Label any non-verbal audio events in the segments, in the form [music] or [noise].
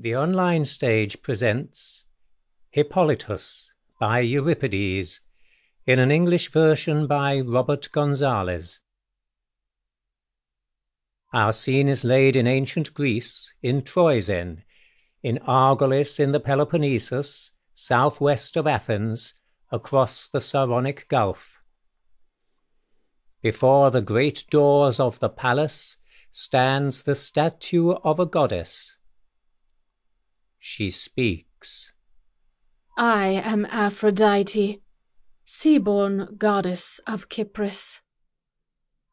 The online stage presents Hippolytus by Euripides, in an English version by Robert Gonzalez. Our scene is laid in ancient Greece, in Troezen, in Argolis in the Peloponnesus, southwest of Athens, across the Saronic Gulf. Before the great doors of the palace stands the statue of a goddess. She speaks. I am Aphrodite, sea-born goddess of Kypris.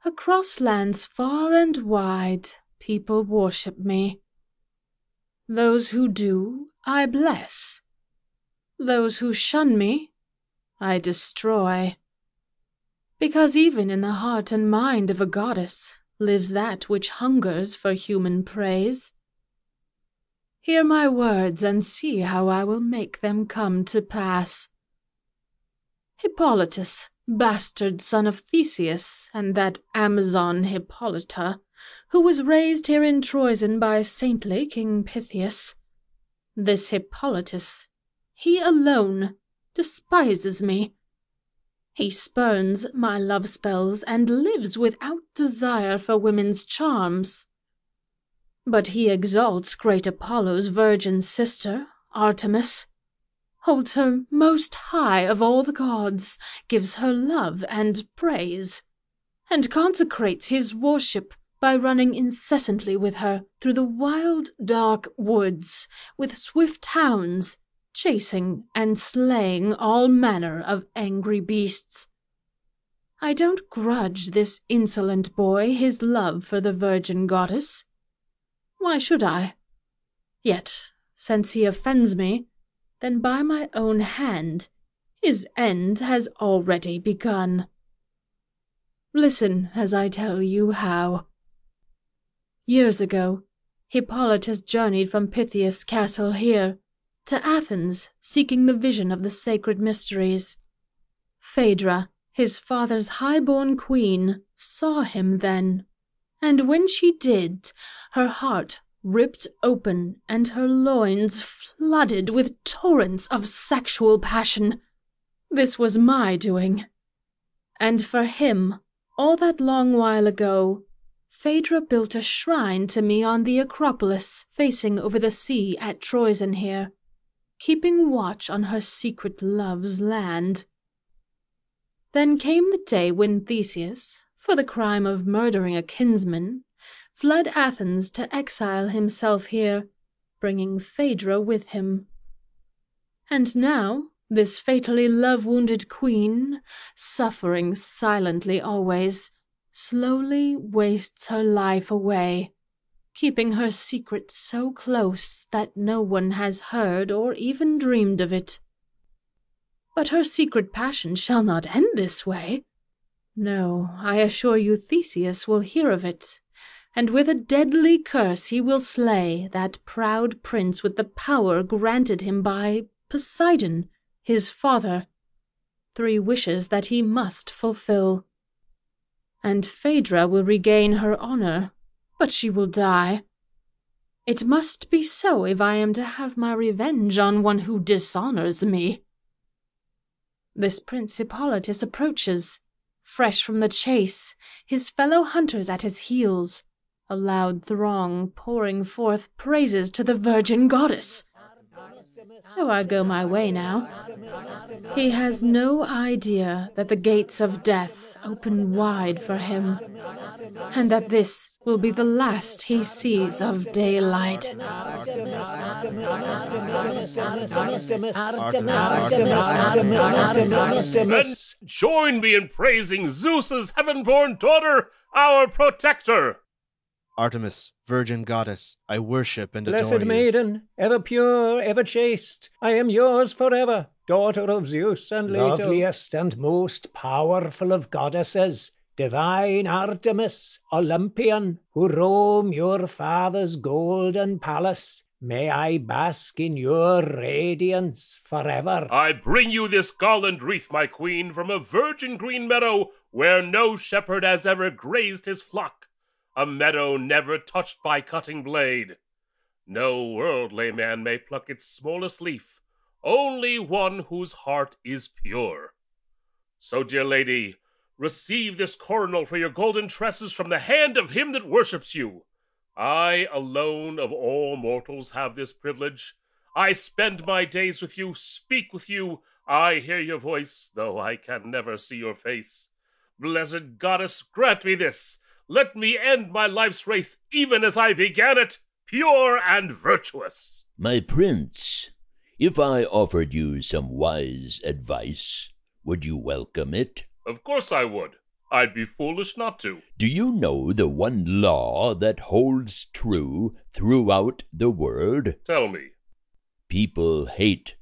Across lands far and wide, people worship me. Those who do, I bless. Those who shun me, I destroy. Because even in the heart and mind of a goddess lives that which hungers for human praise. Hear my words and see how I will make them come to pass. Hippolytus, bastard son of Theseus and that Amazon Hippolyta, who was raised here in Troezen by saintly King Pittheus, This Hippolytus, he alone, despises me. He spurns my love spells and lives without desire for women's charms. But he exalts great Apollo's virgin sister, Artemis, holds her most high of all the gods, gives her love and praise, and consecrates his worship by running incessantly with her through the wild dark woods with swift hounds, chasing and slaying all manner of angry beasts. I don't grudge this insolent boy his love for the virgin goddess. Why should I? Yet, since he offends me, then by my own hand his end has already begun. Listen as I tell you how. Years ago, Hippolytus journeyed from Pittheus' castle here to Athens, seeking the vision of the sacred mysteries. Phaedra, his father's high-born queen, saw him then and when she did, her heart ripped open and her loins flooded with torrents of sexual passion. This was my doing. And for him, all that long while ago, Phaedra built a shrine to me on the Acropolis facing over the sea at Troezen here, keeping watch on her secret love's land. Then came the day when Theseus, for the crime of murdering a kinsman, fled Athens to exile himself here, bringing Phaedra with him. And now this fatally love-wounded queen, suffering silently always, slowly wastes her life away, keeping her secret so close that no one has heard or even dreamed of it. But her secret passion shall not end this way. No, I assure you Theseus will hear of it, and with a deadly curse he will slay that proud prince with the power granted him by Poseidon, his father. Three wishes that he must fulfill. And Phaedra will regain her honor, but she will die. It must be so if I am to have my revenge on one who dishonors me. This Prince Hippolytus approaches fresh from the chase, his fellow hunters at his heels, a loud throng pouring forth praises to the virgin goddess. So I go my way now. He has no idea that the gates of death open wide for him, and that this will be the last he sees of daylight. Let's join me in praising Zeus's heaven-born daughter, our protector. Artemis, virgin goddess, I worship and adore Blessed you. maiden, ever pure, ever chaste, I am yours forever, daughter of Zeus and Leto. Loveliest and most powerful of goddesses, divine Artemis, Olympian, who roam your father's golden palace, may I bask in your radiance forever. I bring you this garland wreath, my queen, from a virgin green meadow where no shepherd has ever grazed his flock, a meadow never touched by cutting blade. No worldly man may pluck its smallest leaf, only one whose heart is pure. So, dear lady, receive this coronal for your golden tresses from the hand of him that worships you. I alone of all mortals have this privilege. I spend my days with you, speak with you, I hear your voice, though I can never see your face. Blessed goddess, grant me this. Let me end my life's race even as I began it, pure and virtuous. My prince, if I offered you some wise advice, would you welcome it? Of course I would. I'd be foolish not to. Do you know the one law that holds true throughout the world? Tell me. People hate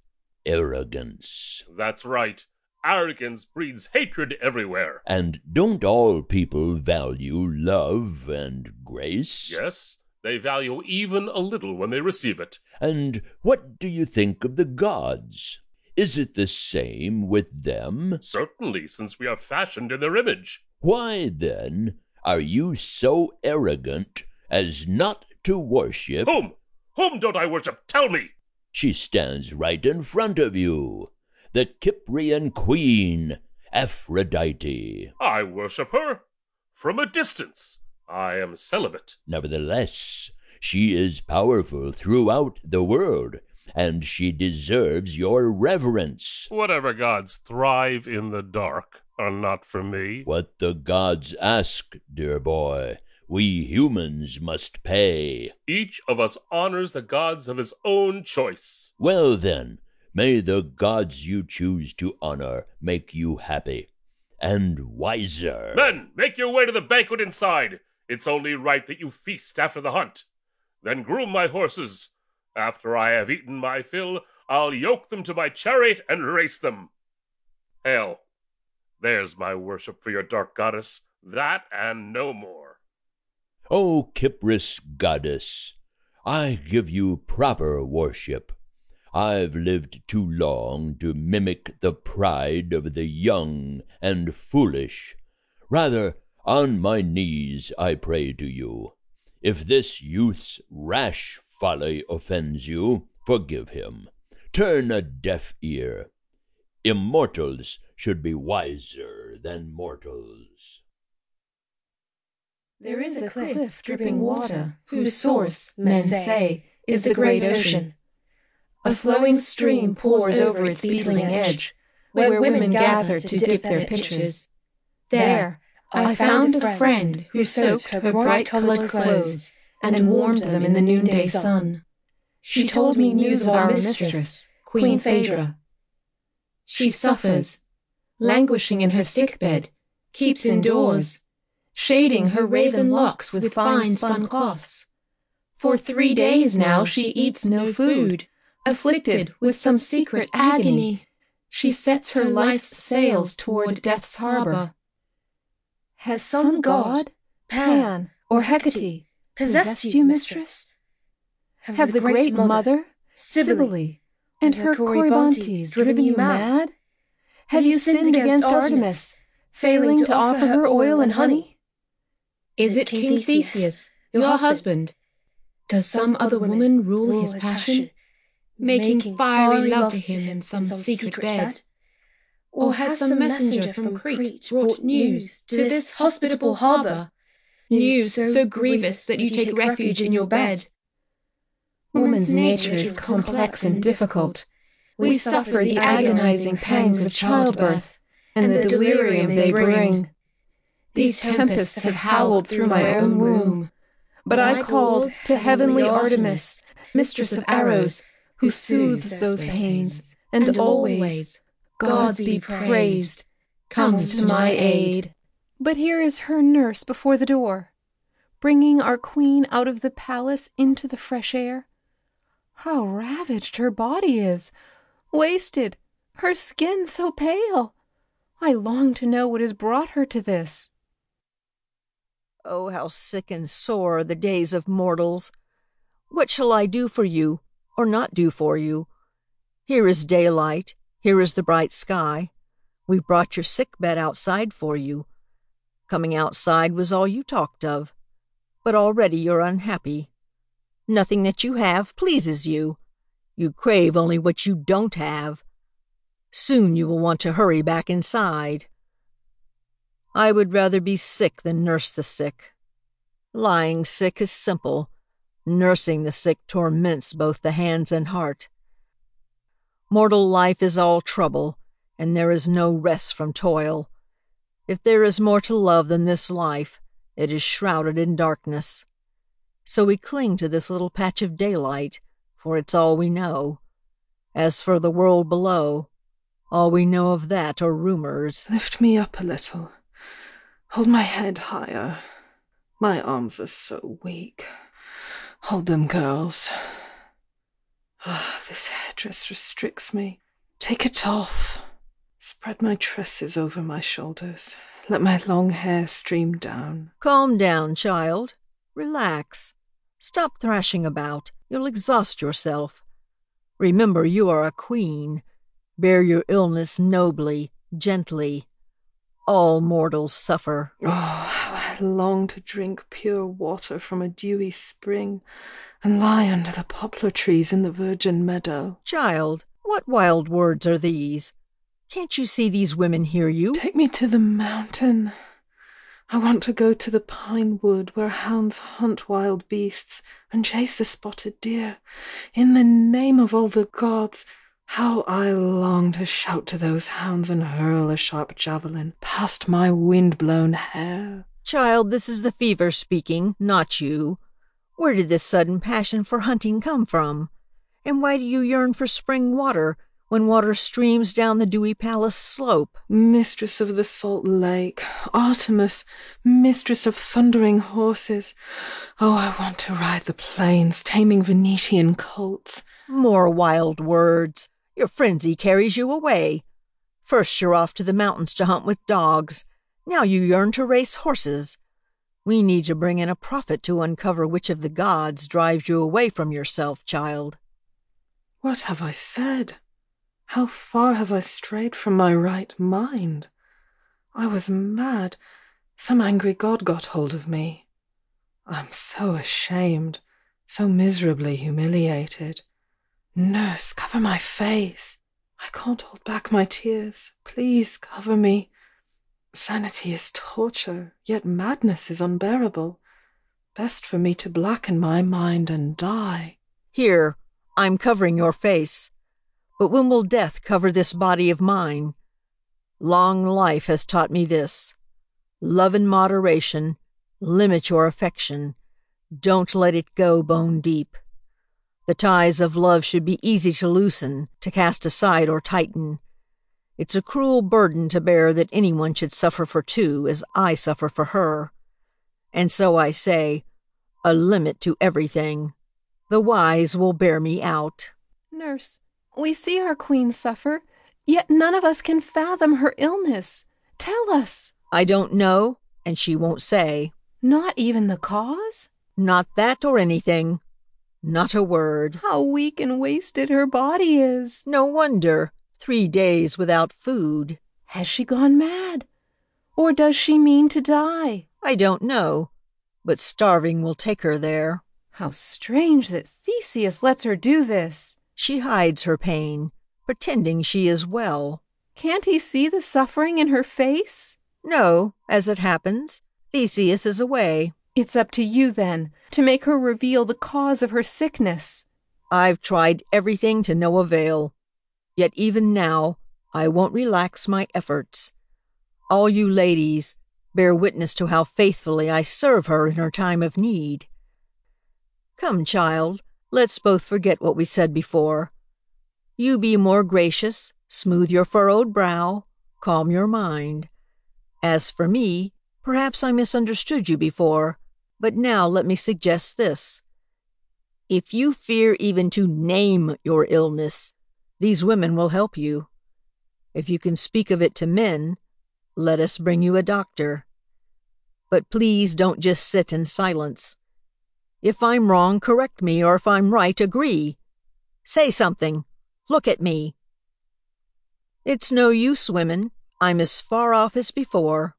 arrogance. That's right. Arrogance breeds hatred everywhere. And don't all people value love and grace? Yes, they value even a little when they receive it. And what do you think of the gods? Is it the same with them? Certainly, since we are fashioned in their image. Why, then, are you so arrogant as not to worship? Whom? Whom don't I worship? Tell me! She stands right in front of you, the Cyprian queen, Aphrodite. I worship her from a distance. I am celibate. Nevertheless, she is powerful throughout the world, and she deserves your reverence. Whatever gods thrive in the dark are not for me. What the gods ask, dear boy, we humans must pay. Each of us honors the gods of his own choice. Well, then, may the gods you choose to honor make you happy and wiser. Men, make your way to the banquet inside. It's only right that you feast after the hunt. Then groom my horses. After I have eaten my fill, I'll yoke them to my chariot and race them. Hail, there's my worship for your dark goddess, that and no more. O Kypris goddess, I give you proper worship. I've lived too long to mimic the pride of the young and foolish. Rather, on my knees I pray to you. If this youth's rash folly offends you, forgive him. Turn a deaf ear. Immortals should be wiser than mortals. There is a cliff dripping water, whose source, men say, is the great ocean. A flowing stream pours over its beetling edge, where women gather to dip their pitchers. There, I found a friend who soaked her bright colored clothes and warmed them in the noonday sun. She told me news of our mistress, Queen Phaedra. She suffers, languishing in her sick bed, keeps indoors, shading her raven locks with fine spun cloths. For three days now she eats no food, afflicted with some secret agony. She sets her life's sails toward death's harbor. Has some god, Pan or Hecate, possessed you, mistress? Have the great mother, Cybele, and her Corybantes driven you mad? Have you sinned against Artemis, failing to offer her oil and honey? Is it King Theseus, your husband? Does some other woman rule his passion, making fiery love to him in some secret bed? Or has some messenger from Crete brought news to this hospitable harbor, news so grievous that you take refuge in your bed? Woman's nature is complex and difficult. We suffer the agonizing pangs of childbirth and the delirium they bring. These tempests have howled through my own womb. But I called to heavenly Artemis, mistress of arrows, who soothes those pains, and always, God be praised, comes to my aid. But here is her nurse before the door, bringing our queen out of the palace into the fresh air. How ravaged her body is, wasted, her skin so pale. I long to know what has brought her to this. Oh, how sick and sore are the days of mortals! What shall I do for you, or not do for you? Here is daylight, here is the bright sky. We've brought your sick bed outside for you. Coming outside was all you talked of, but already you're unhappy. Nothing that you have pleases you. You crave only what you don't have. Soon you will want to hurry back inside. I would rather be sick than nurse the sick. Lying sick is simple. Nursing the sick torments both the hands and heart. Mortal life is all trouble, and there is no rest from toil. If there is more to love than this life, it is shrouded in darkness. So we cling to this little patch of daylight, for it's all we know. As for the world below, all we know of that are rumors. Lift me up a little. Hold my head higher. My arms are so weak. Hold them, girls. Ah, this headdress restricts me. Take it off. Spread my tresses over my shoulders. Let my long hair stream down. Calm down, child. Relax. Stop thrashing about. You'll exhaust yourself. Remember, you are a queen. Bear your illness nobly, gently. All mortals suffer. Oh, how I long to drink pure water from a dewy spring and lie under the poplar trees in the virgin meadow. Child, what wild words are these? Can't you see these women hear you? Take me to the mountain. I want to go to the pine wood where hounds hunt wild beasts and chase the spotted deer. In the name of all the gods, how I long to shout to those hounds and hurl a sharp javelin past my wind-blown hair. Child, this is the fever speaking, not you. Where did this sudden passion for hunting come from? And why do you yearn for spring water when water streams down the dewy palace slope? Mistress of the salt lake, Artemis, mistress of thundering horses. Oh, I want to ride the plains, taming Venetian colts. More wild words. Your frenzy carries you away. First you're off to the mountains to hunt with dogs. Now you yearn to race horses. We need to bring in a prophet to uncover which of the gods drives you away from yourself, child. What have I said? How far have I strayed from my right mind? I was mad. Some angry god got hold of me. I'm so ashamed, so miserably humiliated. Nurse, cover my face. I can't hold back my tears. Please cover me. Sanity is torture, yet madness is unbearable. Best for me to blacken my mind and die. Here, I'm covering your face. But when will death cover this body of mine? Long life has taught me this. Love in moderation, limit your affection, don't let it go bone deep. The ties of love should be easy to loosen, to cast aside or tighten. It's a cruel burden to bear that anyone should suffer for two as I suffer for her. And so I say, a limit to everything. The wise will bear me out. Nurse, we see our queen suffer, yet none of us can fathom her illness. Tell us. I don't know, and she won't say. Not even the cause? Not that or anything. Not a word. How weak and wasted her body is. No wonder. Three days without food. Has she gone mad? Or does she mean to die? I don't know, but starving will take her there. How strange that Theseus lets her do this. She hides her pain, pretending she is well. Can't he see the suffering in her face? No, as it happens, Theseus is away. It's up to you, then, to make her reveal the cause of her sickness. I've tried everything to no avail. Yet even now, I won't relax my efforts. All you ladies, bear witness to how faithfully I serve her in her time of need. Come, child, let's both forget what we said before. You be more gracious, smooth your furrowed brow, calm your mind. As for me, perhaps I misunderstood you before, but now let me suggest this. If you fear even to name your illness, these women will help you. If you can speak of it to men, let us bring you a doctor. But please don't just sit in silence. If I'm wrong, correct me, or if I'm right, agree. Say something. Look at me. It's no use, women. I'm as far off as before.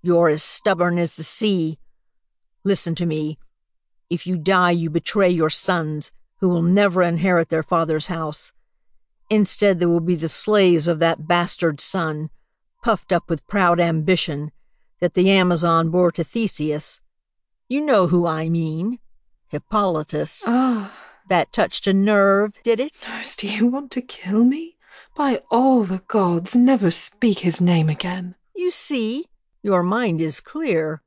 You're as stubborn as the sea. Listen to me. If you die, you betray your sons, who will never inherit their father's house. Instead, they will be the slaves of that bastard son, puffed up with proud ambition, that the Amazon bore to Theseus. You know who I mean. Hippolytus. Ah. That touched a nerve, did it? Nurse, do you want to kill me? By all the gods, never speak his name again. You see, your mind is clear.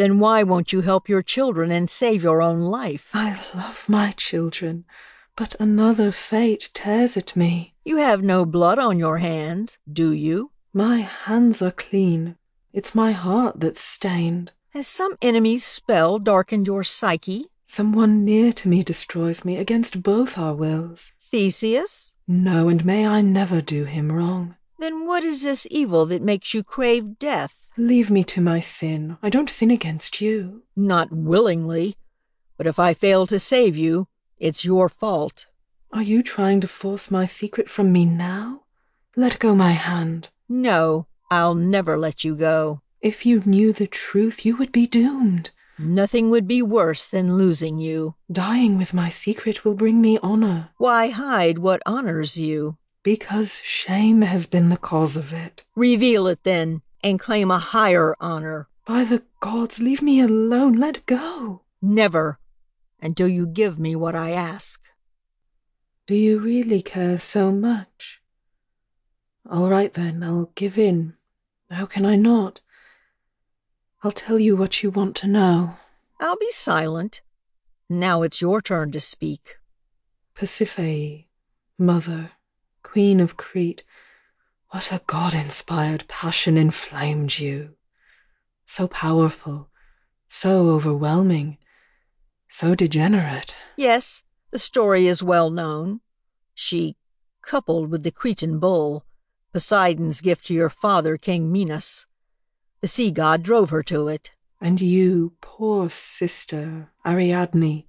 Then why won't you help your children and save your own life? I love my children, but another fate tears at me. You have no blood on your hands, do you? My hands are clean. It's my heart that's stained. Has some enemy's spell darkened your psyche? Someone near to me destroys me against both our wills. Theseus? No, and may I never do him wrong. Then what is this evil that makes you crave death? Leave me to my sin. I don't sin against you. Not willingly. But if I fail to save you, it's your fault. Are you trying to force my secret from me now? Let go my hand. No, I'll never let you go. If you knew the truth, you would be doomed. Nothing would be worse than losing you. Dying with my secret will bring me honor. Why hide what honors you? Because shame has been the cause of it. Reveal it then, and claim a higher honor. By the gods, leave me alone. Let go. Never, until you give me what I ask. Do you really care so much? All right then, I'll give in. How can I not? I'll tell you what you want to know. I'll be silent. Now it's your turn to speak. Pasiphae, mother, queen of Crete, what a god inspired passion inflamed you. So powerful, so overwhelming, so degenerate. Yes, the story is well known. She coupled with the Cretan bull, Poseidon's gift to your father, King Minos. The sea god drove her to it. And you, poor sister, Ariadne,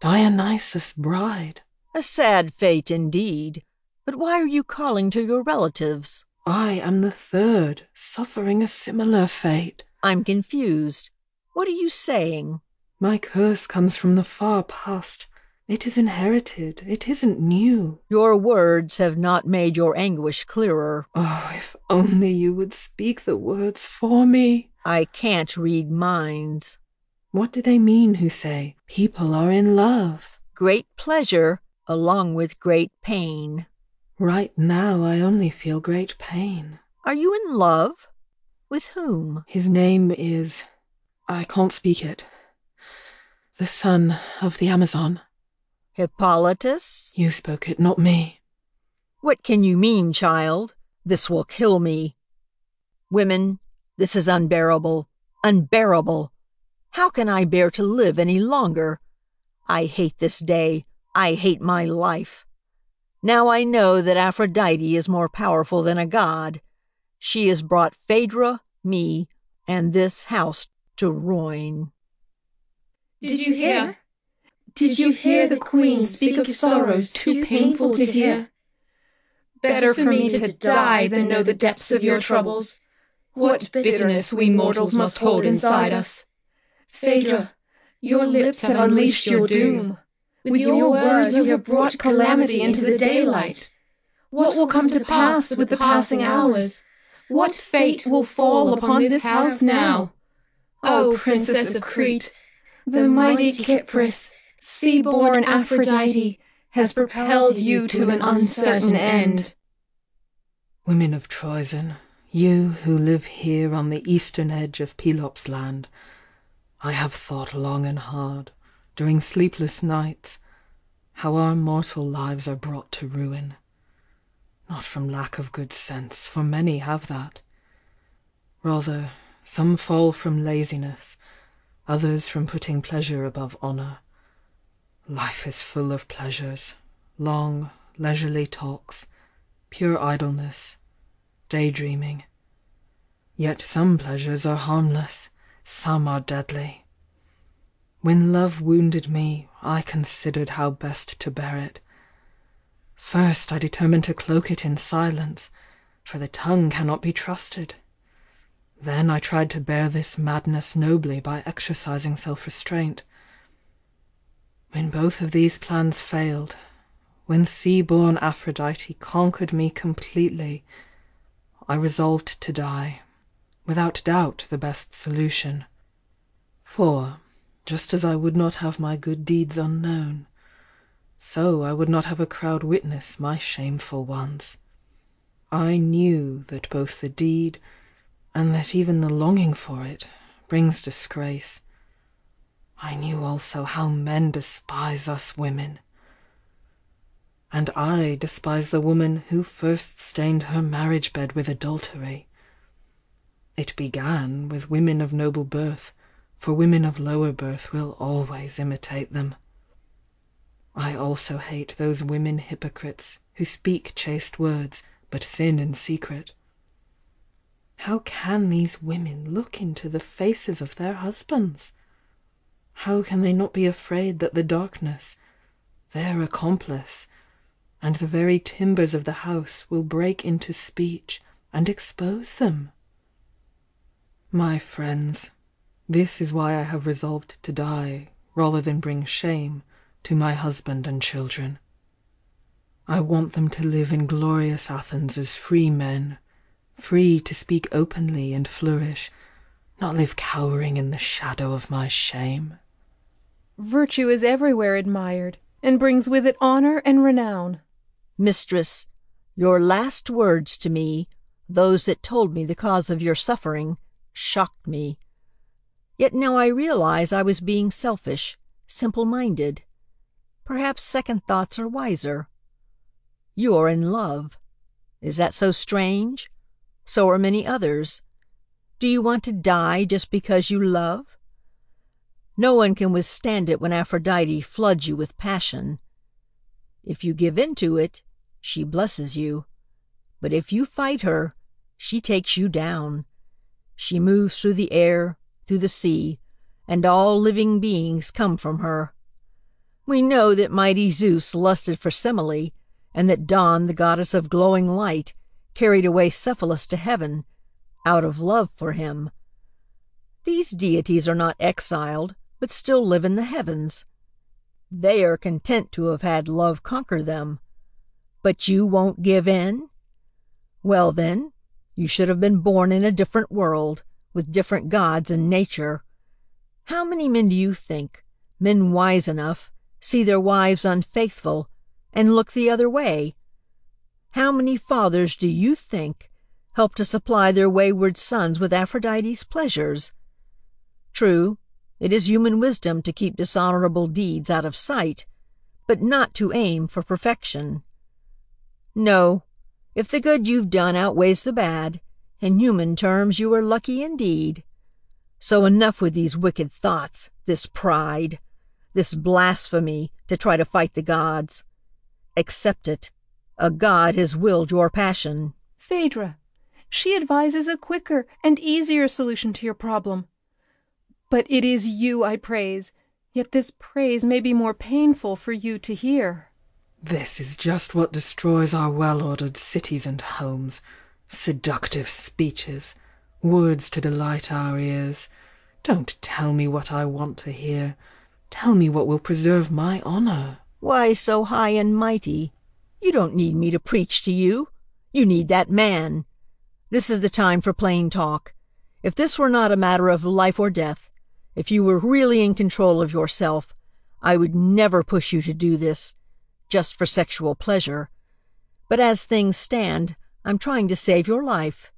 Dionysus' bride. A sad fate indeed. But why are you calling to your relatives? I am the third, suffering a similar fate. I'm confused. What are you saying? My curse comes from the far past. It is inherited. It isn't new. Your words have not made your anguish clearer. Oh, if only you would speak the words for me. I can't read minds. What do they mean who say people are in love? Great pleasure along with great pain. Right now I only feel great pain. Are you in love? With whom? His name is. I can't speak it. The son of the Amazon. Hippolytus? You spoke it, not me. What can you mean, child? This will kill me. Women, this is unbearable. Unbearable. How can I bear to live any longer? I hate this day. I hate my life. Now I know that Aphrodite is more powerful than a god. She has brought Phaedra, me, and this house to ruin. Did you hear? Did you hear the Queen speak of sorrows too painful to hear? Better for me to die than know the depths of your troubles. What bitterness we mortals must hold inside us. Phaedra, your lips have unleashed your doom. With your words you have brought calamity into the daylight. What will come to pass with the passing hours? What fate will fall upon this house now? O Princess of Crete, the mighty Cypris, sea-born Aphrodite, has propelled you to an uncertain end. Women of Troezen, you who live here on the eastern edge of Pelops' land, I have thought long and hard, during sleepless nights, how our mortal lives are brought to ruin. Not from lack of good sense, for many have that. Rather, some fall from laziness, others from putting pleasure above honour. Life is full of pleasures, long, leisurely talks, pure idleness, daydreaming. Yet some pleasures are harmless, some are deadly. When love wounded me, I considered how best to bear it. First I determined to cloak it in silence, for the tongue cannot be trusted. Then I tried to bear this madness nobly by exercising self-restraint. When both of these plans failed, when sea-born Aphrodite conquered me completely, I resolved to die, without doubt the best solution. For, just as I would not have my good deeds unknown, so I would not have a crowd witness my shameful ones. I knew that both the deed, and that even the longing for it, brings disgrace. I knew also how men despise us women. And I despise the woman who first stained her marriage bed with adultery. It began with women of noble birth, for women of lower birth will always imitate them. I also hate those women hypocrites who speak chaste words but sin in secret. How can these women look into the faces of their husbands? How can they not be afraid that the darkness, their accomplice, and the very timbers of the house will break into speech and expose them? My friends, this is why I have resolved to die rather than bring shame to my husband and children. I want them to live in glorious Athens as free men, free to speak openly and flourish, not live cowering in the shadow of my shame. Virtue is everywhere admired, and brings with it honor and renown. Mistress, your last words to me, those that told me the cause of your suffering, shocked me. Yet now I realize I was being selfish, simple-minded. Perhaps second thoughts are wiser. You are in love. Is that so strange? So are many others. Do you want to die just because you love? No one can withstand it when Aphrodite floods you with passion. If you give in to it, she blesses you. But if you fight her, she takes you down. She moves through the air, through the sea, and all living beings come from her. We know that mighty Zeus lusted for Semele, and that Dawn, the goddess of glowing light, carried away Cephalus to heaven, out of love for him. These deities are not exiled, but still live in the heavens. They are content to have had love conquer them. But you won't give in? Well, then, you should have been born in a different world, with different gods and nature. How many men do you think, men wise enough, see their wives unfaithful, and look the other way? How many fathers do you think help to supply their wayward sons with Aphrodite's pleasures? True, it is human wisdom to keep dishonorable deeds out of sight, but not to aim for perfection. No, if the good you've done outweighs the bad, in human terms you are lucky indeed. So enough with these wicked thoughts, this pride, this blasphemy to try to fight the gods. Accept it. A god has willed your passion. Phaedra, she advises a quicker and easier solution to your problem. But it is you I praise, yet this praise may be more painful for you to hear. This is just what destroys our well-ordered cities and homes. Seductive speeches, words to delight our ears. Don't tell me what I want to hear. Tell me what will preserve my honor. Why so high and mighty? You don't need me to preach to you. You need that man. This is the time for plain talk. If this were not a matter of life or death, if you were really in control of yourself, I would never push you to do this, just for sexual pleasure. But as things stand, I'm trying to save your life.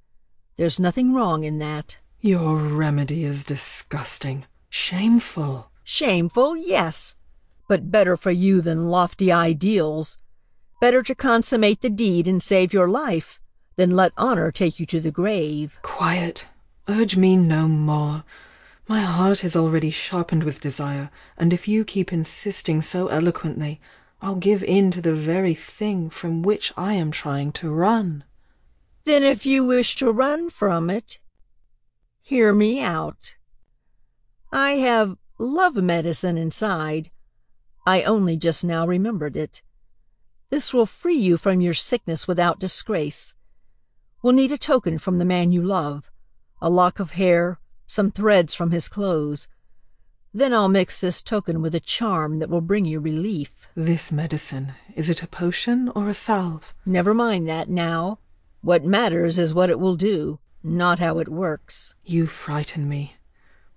There's nothing wrong in that. Your remedy is disgusting, shameful. Shameful, yes, but better for you than lofty ideals. Better to consummate the deed and save your life than let honor take you to the grave. Quiet. Urge me no more. My heart is already sharpened with desire, and if you keep insisting so eloquently, I'll give in to the very thing from which I am trying to run. Then if you wish to run from it, hear me out. I have love medicine inside. I only just now remembered it. This will free you from your sickness without disgrace. We'll need a token from the man you love, a lock of hair, some threads from his clothes. Then I'll mix this token with a charm that will bring you relief. This medicine, is it a potion or a salve? Never mind that now. What matters is what it will do, not how it works. You frighten me.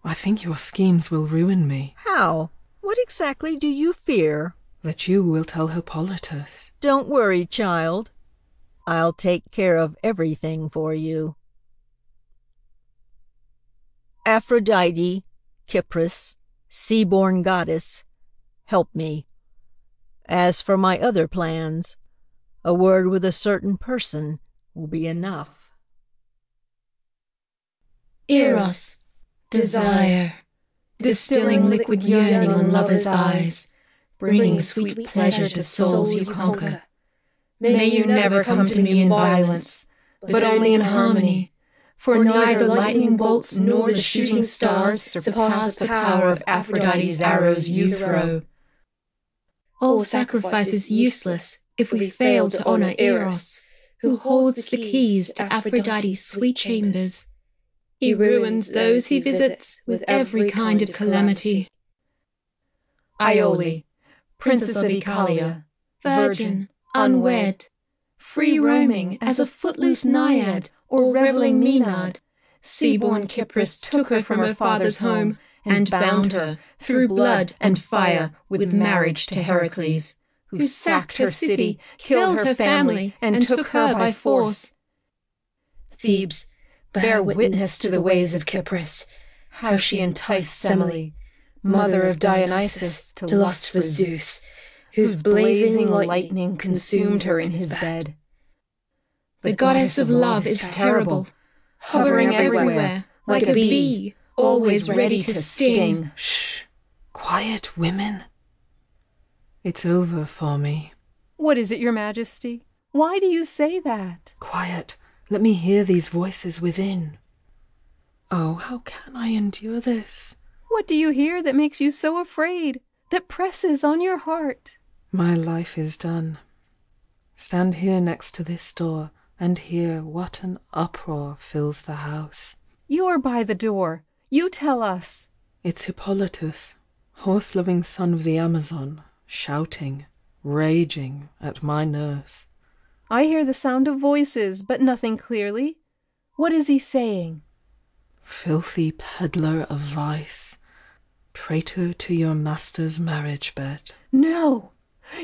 I think your schemes will ruin me. How? What exactly do you fear? That you will tell Hippolytus. Don't worry, child. I'll take care of everything for you. Aphrodite, Kypris, sea-born goddess, help me. As for my other plans, a word with a certain person will be enough. Eros, desire, distilling liquid yearning on lovers' eyes, bringing sweet pleasure to souls you conquer. May you never come to me in violence, but only in harmony. for neither lightning bolts nor the shooting stars surpass the power of Aphrodite's arrows you throw. All sacrifice is useless if we fail to honor Eros, who holds the keys to Aphrodite's sweet chambers. He ruins those he visits with every kind of calamity. Iole, Princess of Oechalia, virgin, unwed, free roaming as a footloose naiad or reveling Maenad. Sea-born Kypris took her from her father's home and bound her, through blood and fire, with marriage to Heracles, who sacked her city, killed her family, and took her by force. Thebes, bear witness to the ways of Kypris, how she enticed Semele, mother of Dionysus, to lust for Zeus, whose blazing lightning consumed her in his bed. The goddess of love is terrible, hovering everywhere, like a bee, always ready to sting. Shh! Quiet, women. It's over for me. What is it, your majesty? Why do you say that? Quiet. Let me hear these voices within. Oh, how can I endure this? What do you hear that makes you so afraid, that presses on your heart? My life is done. Stand here next to this door and hear what an uproar fills the house. You're by the door. You tell us. It's Hippolytus, horse-loving son of the Amazon, shouting, raging at my nurse. I hear the sound of voices, but nothing clearly. What is he saying? Filthy peddler of vice, traitor to your master's marriage bed. No!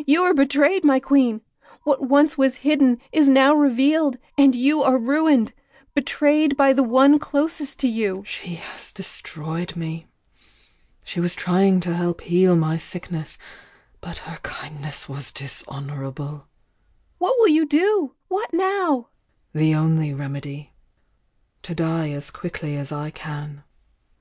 You are betrayed, my queen. What once was hidden is now revealed, and you are ruined, betrayed by the one closest to you. She has destroyed me. She was trying to help heal my sickness, but her kindness was dishonorable. What will you do? What now? The only remedy. To die as quickly as I can.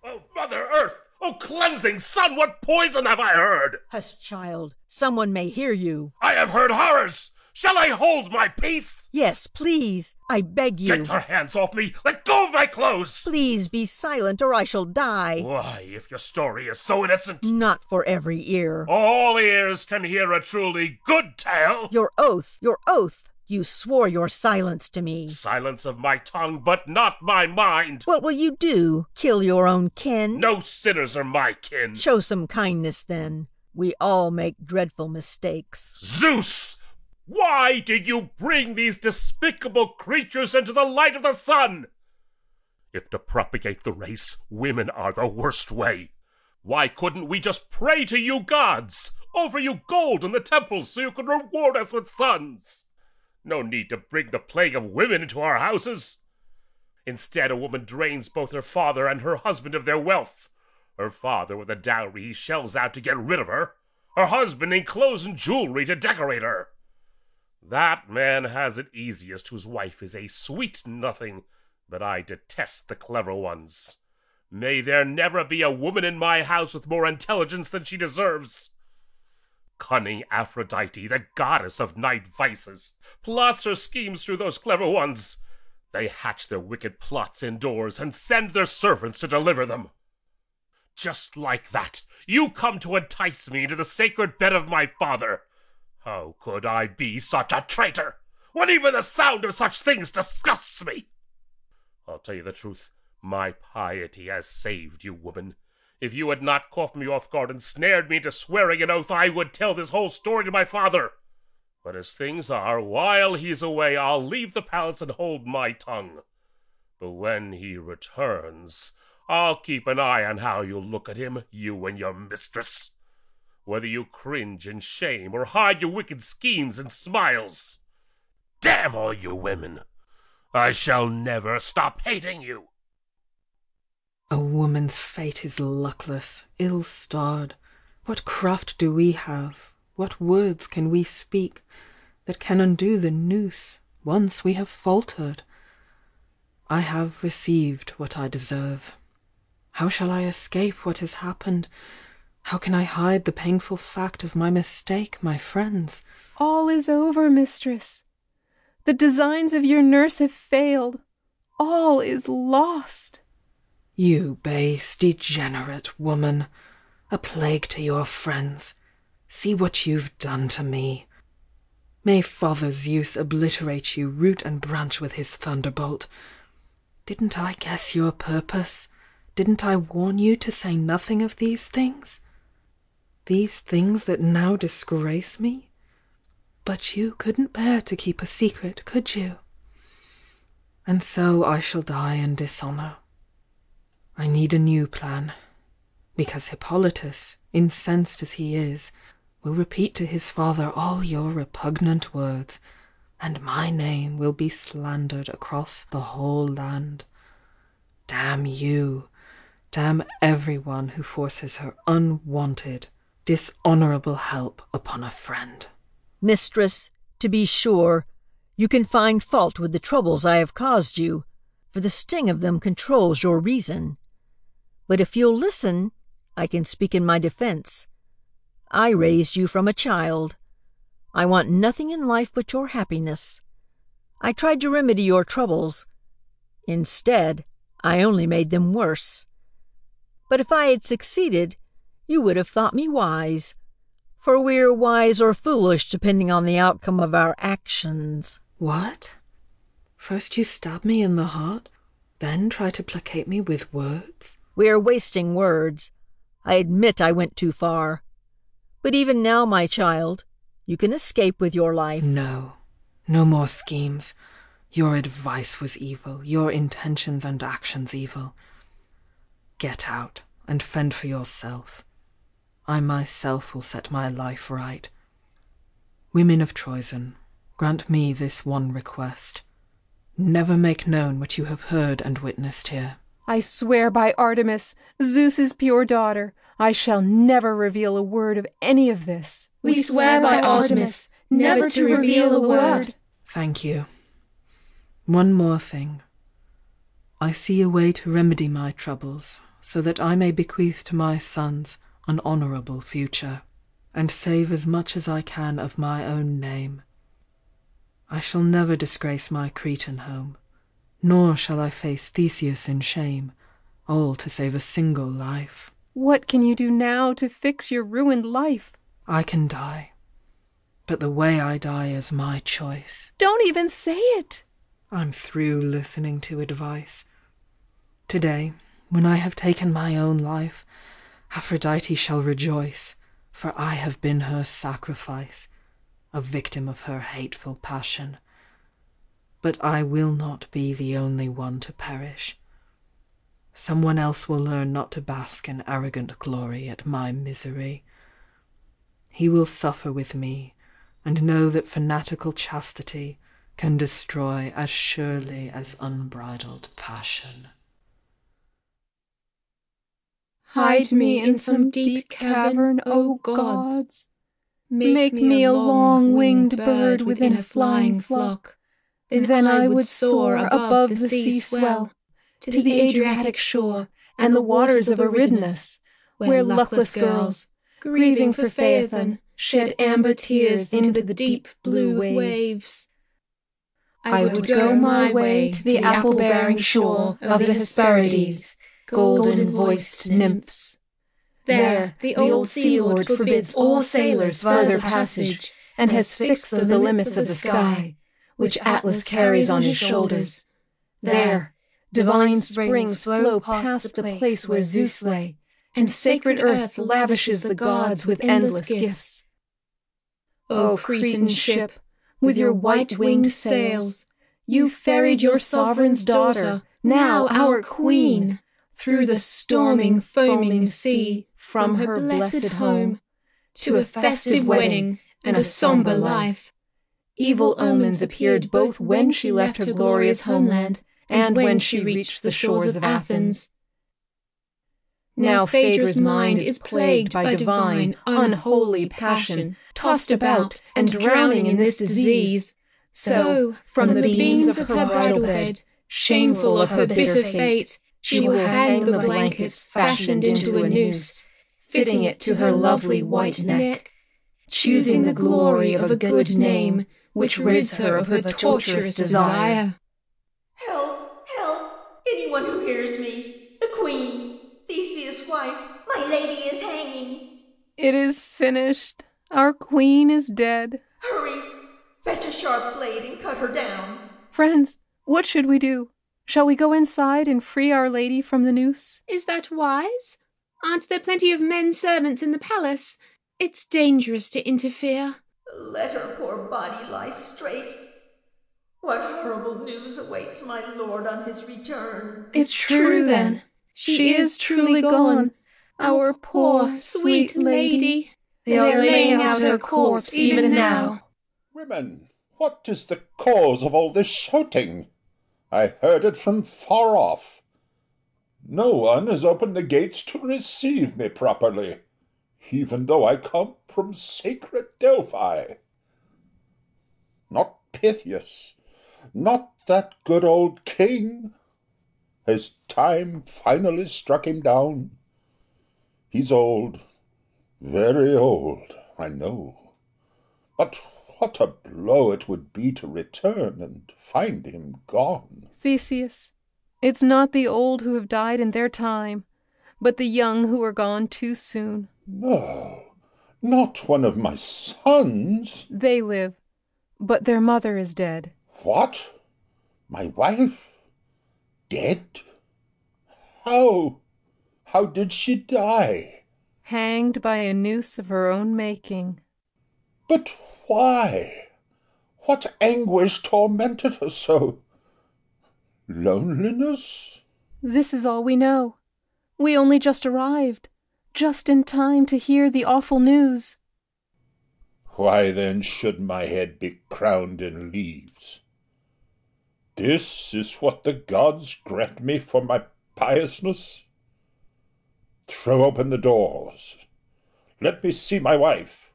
Oh, Mother Earth! Oh, cleansing sun, what poison have I heard? Hush, child. Someone may hear you. I have heard horrors! Shall I hold my peace? Yes, please. I beg you. Get your hands off me! Let go of my clothes! Please be silent, or I shall die. Why, if your story is so innocent. Not for every ear. All ears can hear a truly good tale. Your oath, your oath. You swore your silence to me. Silence of my tongue, but not my mind. What will you do? Kill your own kin? No sinners are my kin. Show some kindness, then. We all make dreadful mistakes. Zeus! Why did you bring these despicable creatures into the light of the sun? If to propagate the race, women are the worst way. Why couldn't we just pray to you gods, offer you gold in the temples so you could reward us with sons? No need to bring the plague of women into our houses. Instead, a woman drains both her father and her husband of their wealth. Her father with a dowry he shells out to get rid of her. Her husband in clothes and jewelry to decorate her. That man has it easiest whose wife is a sweet nothing, but I detest the clever ones. May there never be a woman in my house with more intelligence than she deserves. Cunning Aphrodite, the goddess of night vices, plots her schemes through those clever ones. They hatch their wicked plots indoors and send their servants to deliver them. Just like that, you come to entice me into the sacred bed of my father. How could I be such a traitor, when even the sound of such things disgusts me? I'll tell you the truth. My piety has saved you, woman. If you had not caught me off guard and snared me into swearing an oath, I would tell this whole story to my father. But as things are, while he's away, I'll leave the palace and hold my tongue. But when he returns, I'll keep an eye on how you look at him, you and your mistress. Whether you cringe in shame or hide your wicked schemes and smiles. Damn all you women! I shall never stop hating you! A woman's fate is luckless, ill starred. What craft do we have, what words can we speak, That can undo the noose, once we have faltered? I have received what I deserve. How shall I escape what has happened? How can I hide the painful fact of my mistake, my friends? All is over, mistress. The designs of your nurse have failed. All is lost. You base, degenerate woman, a plague to your friends. See what you've done to me. May Father Zeus obliterate you root and branch with his thunderbolt. Didn't I guess your purpose? Didn't I warn you to say nothing of these things? These things that now disgrace me? But you couldn't bear to keep a secret, could you? And so I shall die in dishonor. I need a new plan, because Hippolytus, incensed as he is, will repeat to his father all your repugnant words, and my name will be slandered across the whole land. Damn you, damn everyone who forces her unwanted, dishonorable help upon a friend. Mistress, to be sure, you can find fault with the troubles I have caused you, for the sting of them controls your reason. But if you'll listen, I can speak in my defense. I raised you from a child. I want nothing in life but your happiness. I tried to remedy your troubles. Instead, I only made them worse. But if I had succeeded, you would have thought me wise. For we're wise or foolish depending on the outcome of our actions. What? First you stab me in the heart, then try to placate me with words? We are wasting words. I admit I went too far. But even now, my child, you can escape with your life. No. No more schemes. Your advice was evil, your intentions and actions evil. Get out and fend for yourself. I myself will set my life right. Women of Troezen, grant me this one request. Never make known what you have heard and witnessed here. I swear by Artemis, Zeus's pure daughter, I shall never reveal a word of any of this. We swear by Artemis never to reveal a word. Thank you. One more thing. I see a way to remedy my troubles, so that I may bequeath to my sons an honourable future, and save as much as I can of my own name. I shall never disgrace my Cretan home nor shall I face Theseus in shame, all to save a single life. What can you do now to fix your ruined life? I can die. But the way I die is my choice. Don't even say it! I'm through listening to advice. Today, when I have taken my own life, Aphrodite shall rejoice, for I have been her sacrifice, a victim of her hateful passion. But I will not be the only one to perish. Someone else will learn not to bask in arrogant glory at my misery. He will suffer with me, and know that fanatical chastity can destroy as surely as unbridled passion. Hide me in some deep cavern, O gods! Make me a long-winged bird within a flying flock. then I would soar above the sea swell to the Adriatic shore and the waters of Eridanus, where luckless girls, grieving for Phaethon, shed amber tears into the deep blue waves. I would go my way to the apple-bearing shore of the Hesperides, golden-voiced nymphs. There the old sea lord forbids all sailors further passage, and has fixed the limits of the sky which Atlas carries on his shoulders. There, divine springs flow past the place where Zeus lay, and sacred earth lavishes the gods with endless gifts. O Cretan ship, with your white-winged sails, you ferried your sovereign's daughter, now our queen, through the storming, foaming sea, from her blessed home, to a festive wedding and a somber life. Evil omens appeared both when she left her glorious homeland and when she reached the shores of Athens. Now Phaedra's mind is plagued by divine, unholy passion, tossed about and drowning in this disease. So, from the beams of her bridal bed, shameful of her bitter fate, she will hang the blankets fashioned into a noose, fitting it to her lovely white neck, choosing the glory of a good name, which rids her of her torturous desire. Help! Help! Anyone who hears me! The queen! Theseus' wife! My lady is hanging! It is finished. Our queen is dead. Hurry! Fetch a sharp blade and cut her down. Friends, what should we do? Shall we go inside and free Our Lady from the noose? Is that wise? Aren't there plenty of men servants in the palace? It's dangerous to interfere. Let her poor body lie straight. What horrible news awaits my lord on his return? It's true, then. She is truly gone. Our poor, sweet lady. They are laying out her corpse even now. Women, what is the cause of all this shouting? I heard it from far off. No one has opened the gates to receive me properly, even though I come from sacred Delphi. Not Pittheus, not that good old king. Has time finally struck him down? He's old, very old, I know. But what a blow it would be to return and find him gone. Theseus, it's not the old who have died in their time, but the young who are gone too soon. No, not one of my sons. They live, but their mother is dead. What? My wife? Dead? How? How did she die? Hanged by a noose of her own making. But why? What anguish tormented her so? Loneliness? This is all we know. We only just arrived, just in time to hear the awful news. Why then should my head be crowned in leaves? This is what the gods grant me for my piousness? Throw open the doors. Let me see my wife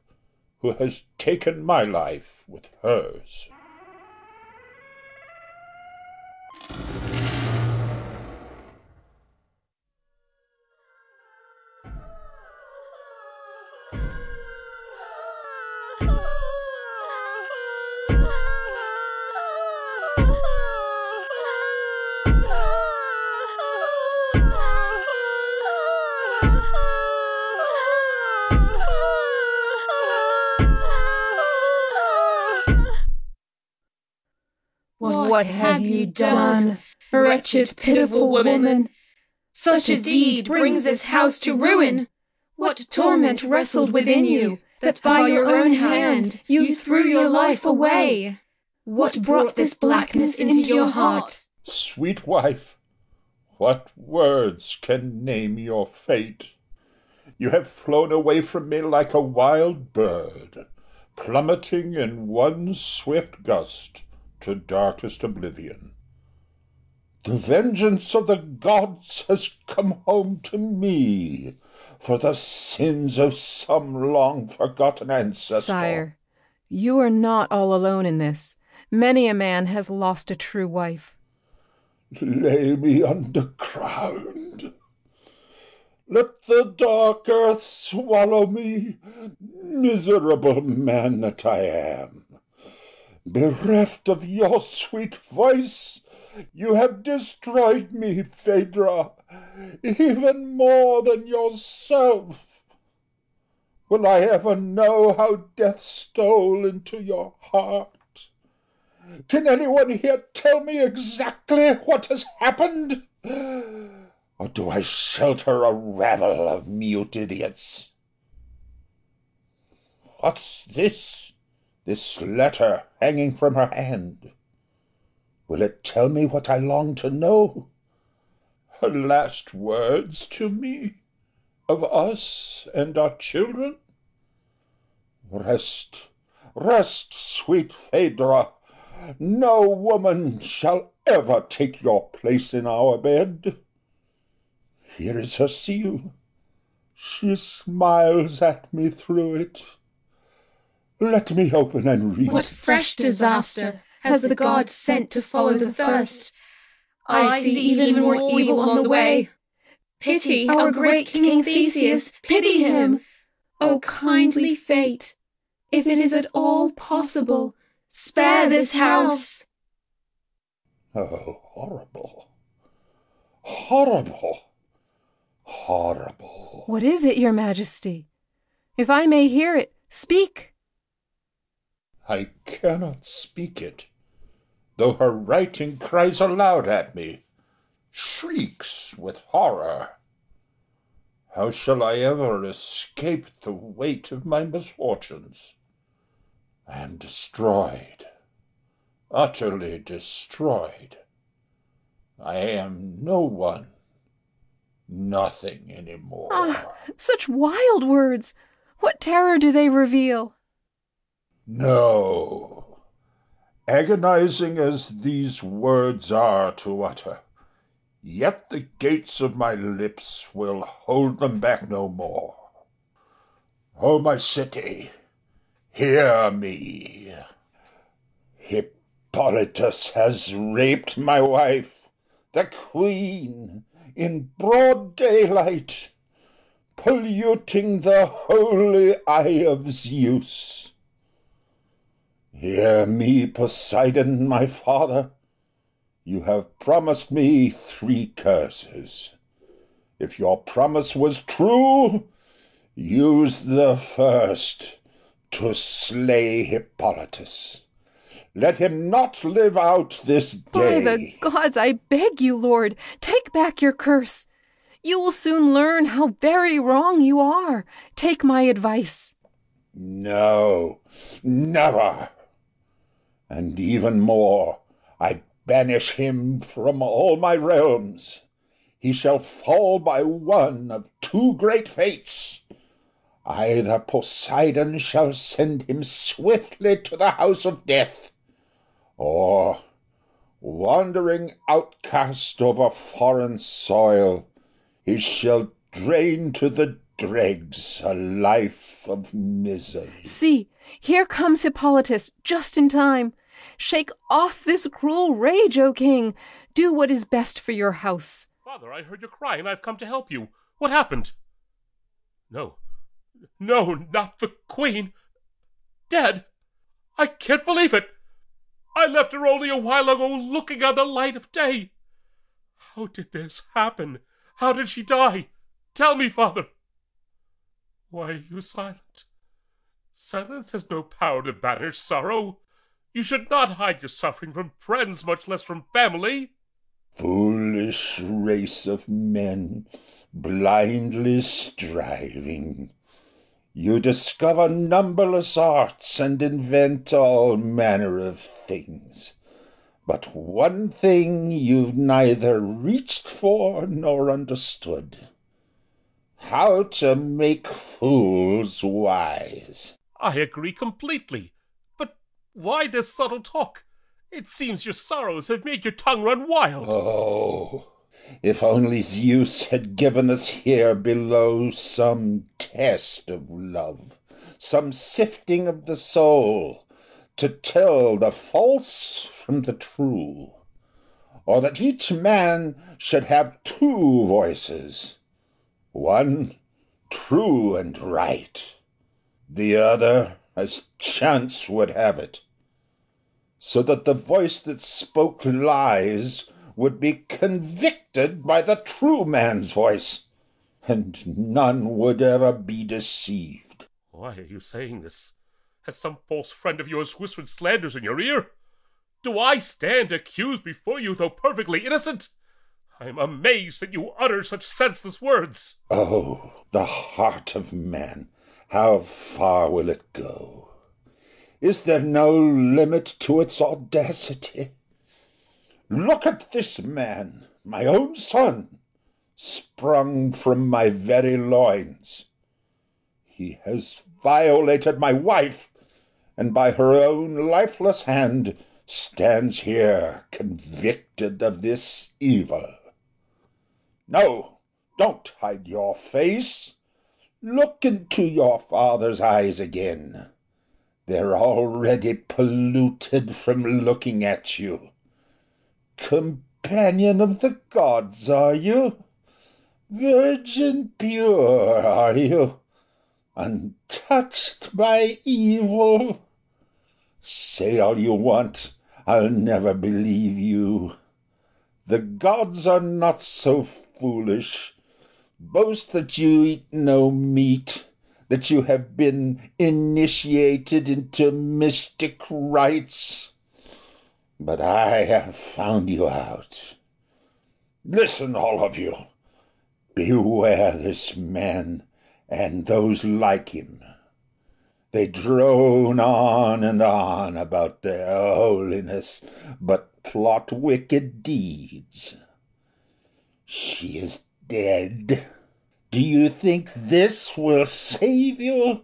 who has taken my life with hers. Done, wretched, pitiful woman? Such a deed brings this house to ruin. What torment wrestled within you, that by your own hand you threw your life away? What brought this blackness into your heart? Sweet wife, what words can name your fate? You have flown away from me like a wild bird, plummeting in one swift gust to darkest oblivion. The vengeance of the gods has come home to me for the sins of some long forgotten ancestor. Sire, you are not all alone in this. Many a man has lost a true wife. Lay me underground. Let the dark earth swallow me, miserable man that I am. Bereft of your sweet voice, you have destroyed me, Phaedra, even more than yourself. Will I ever know how death stole into your heart? Can anyone here tell me exactly what has happened? or do I shelter a rabble of mute idiots? What's this? This letter hanging from her hand? Will it tell me what I long to know? Her last words to me of us and our children? Rest, rest, sweet Phaedra. No woman shall ever take your place in our bed. Here is her seal. She smiles at me through it. Let me open and read. What fresh disaster has the god sent to follow the first? I see even more evil on the way. Pity our great King Theseus, pity him! O oh, kindly fate, if it is at all possible, spare this house. Oh, [laughs] horrible. Horrible. Horrible. What is it, your majesty? If I may hear it, speak. I cannot speak it, though her writing cries aloud at me, shrieks with horror. How shall I ever escape the weight of my misfortunes? I am destroyed, utterly destroyed. I am no one, nothing any more. Ah, such wild words! What terror do they reveal? No. Agonizing as these words are to utter, yet the gates of my lips will hold them back no more. O my city, hear me. Hippolytus has raped my wife, the queen, in broad daylight, polluting the holy eye of Zeus. Hear me, Poseidon, my father. You have promised me three curses. If your promise was true, use the first to slay Hippolytus. Let him not live out this day. By the gods, I beg you, Lord, take back your curse. You will soon learn how very wrong you are. Take my advice. No, never and even more, I banish him from all my realms. He shall fall by one of two great fates. Either Poseidon shall send him swiftly to the house of death, or, wandering outcast over foreign soil, he shall drain to the dregs a life of misery. See, here comes Hippolytus, just in time. Shake off this cruel rage, O king. Do what is best for your house. Father, I heard you cry, and I've come to help you. What happened? No, no, not the queen. Dead? I can't believe it. I left her only a while ago looking on the light of day. How did this happen? How did she die? Tell me, father. Why are you silent? Silence has no power to banish sorrow. You should not hide your suffering from friends, much less from family. Foolish race of men, blindly striving. You discover numberless arts and invent all manner of things. But one thing you've neither reached for nor understood how to make fools wise. I agree completely. Why this subtle talk? It seems your sorrows have made your tongue run wild. Oh, if only Zeus had given us here below some test of love, some sifting of the soul, to tell the false from the true, or that each man should have two voices, one true and right, the other as chance would have it, so that the voice that spoke lies would be convicted by the true man's voice, and none would ever be deceived. Why are you saying this? Has some false friend of yours whispered slanders in your ear? Do I stand accused before you, though perfectly innocent? I am amazed that you utter such senseless words. Oh, the heart of man, how far will it go? Is there no limit to its audacity? Look at this man, my own son, sprung from my very loins. He has violated my wife, and by her own lifeless hand stands here convicted of this evil. No, don't hide your face. Look into your father's eyes again. They're already polluted from looking at you. Companion of the gods, are you? Virgin pure, are you? Untouched by evil? Say all you want, I'll never believe you. The gods are not so foolish. Boast that you eat no meat, that you have been initiated into mystic rites. But I have found you out. Listen, all of you. Beware this man and those like him. They drone on and on about their holiness, but plot wicked deeds. She is dead. Do you think this will save you?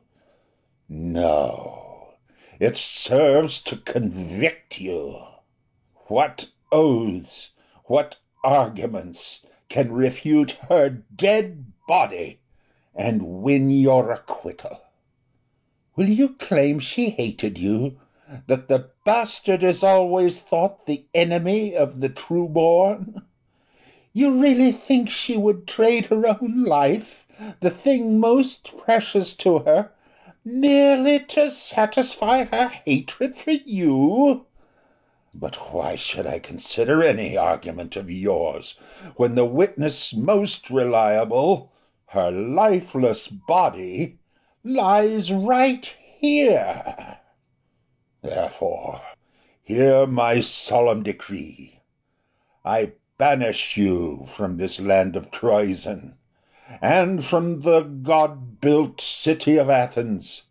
No, it serves to convict you. What oaths, what arguments can refute her dead body and win your acquittal? Will you claim she hated you, that the bastard is always thought the enemy of the true-born? You really think she would trade her own life, the thing most precious to her, merely to satisfy her hatred for you? But why should I consider any argument of yours, when the witness most reliable, her lifeless body, lies right here? Therefore, hear my solemn decree. I banish you from this land of Troezen, and from the god-built city of Athens,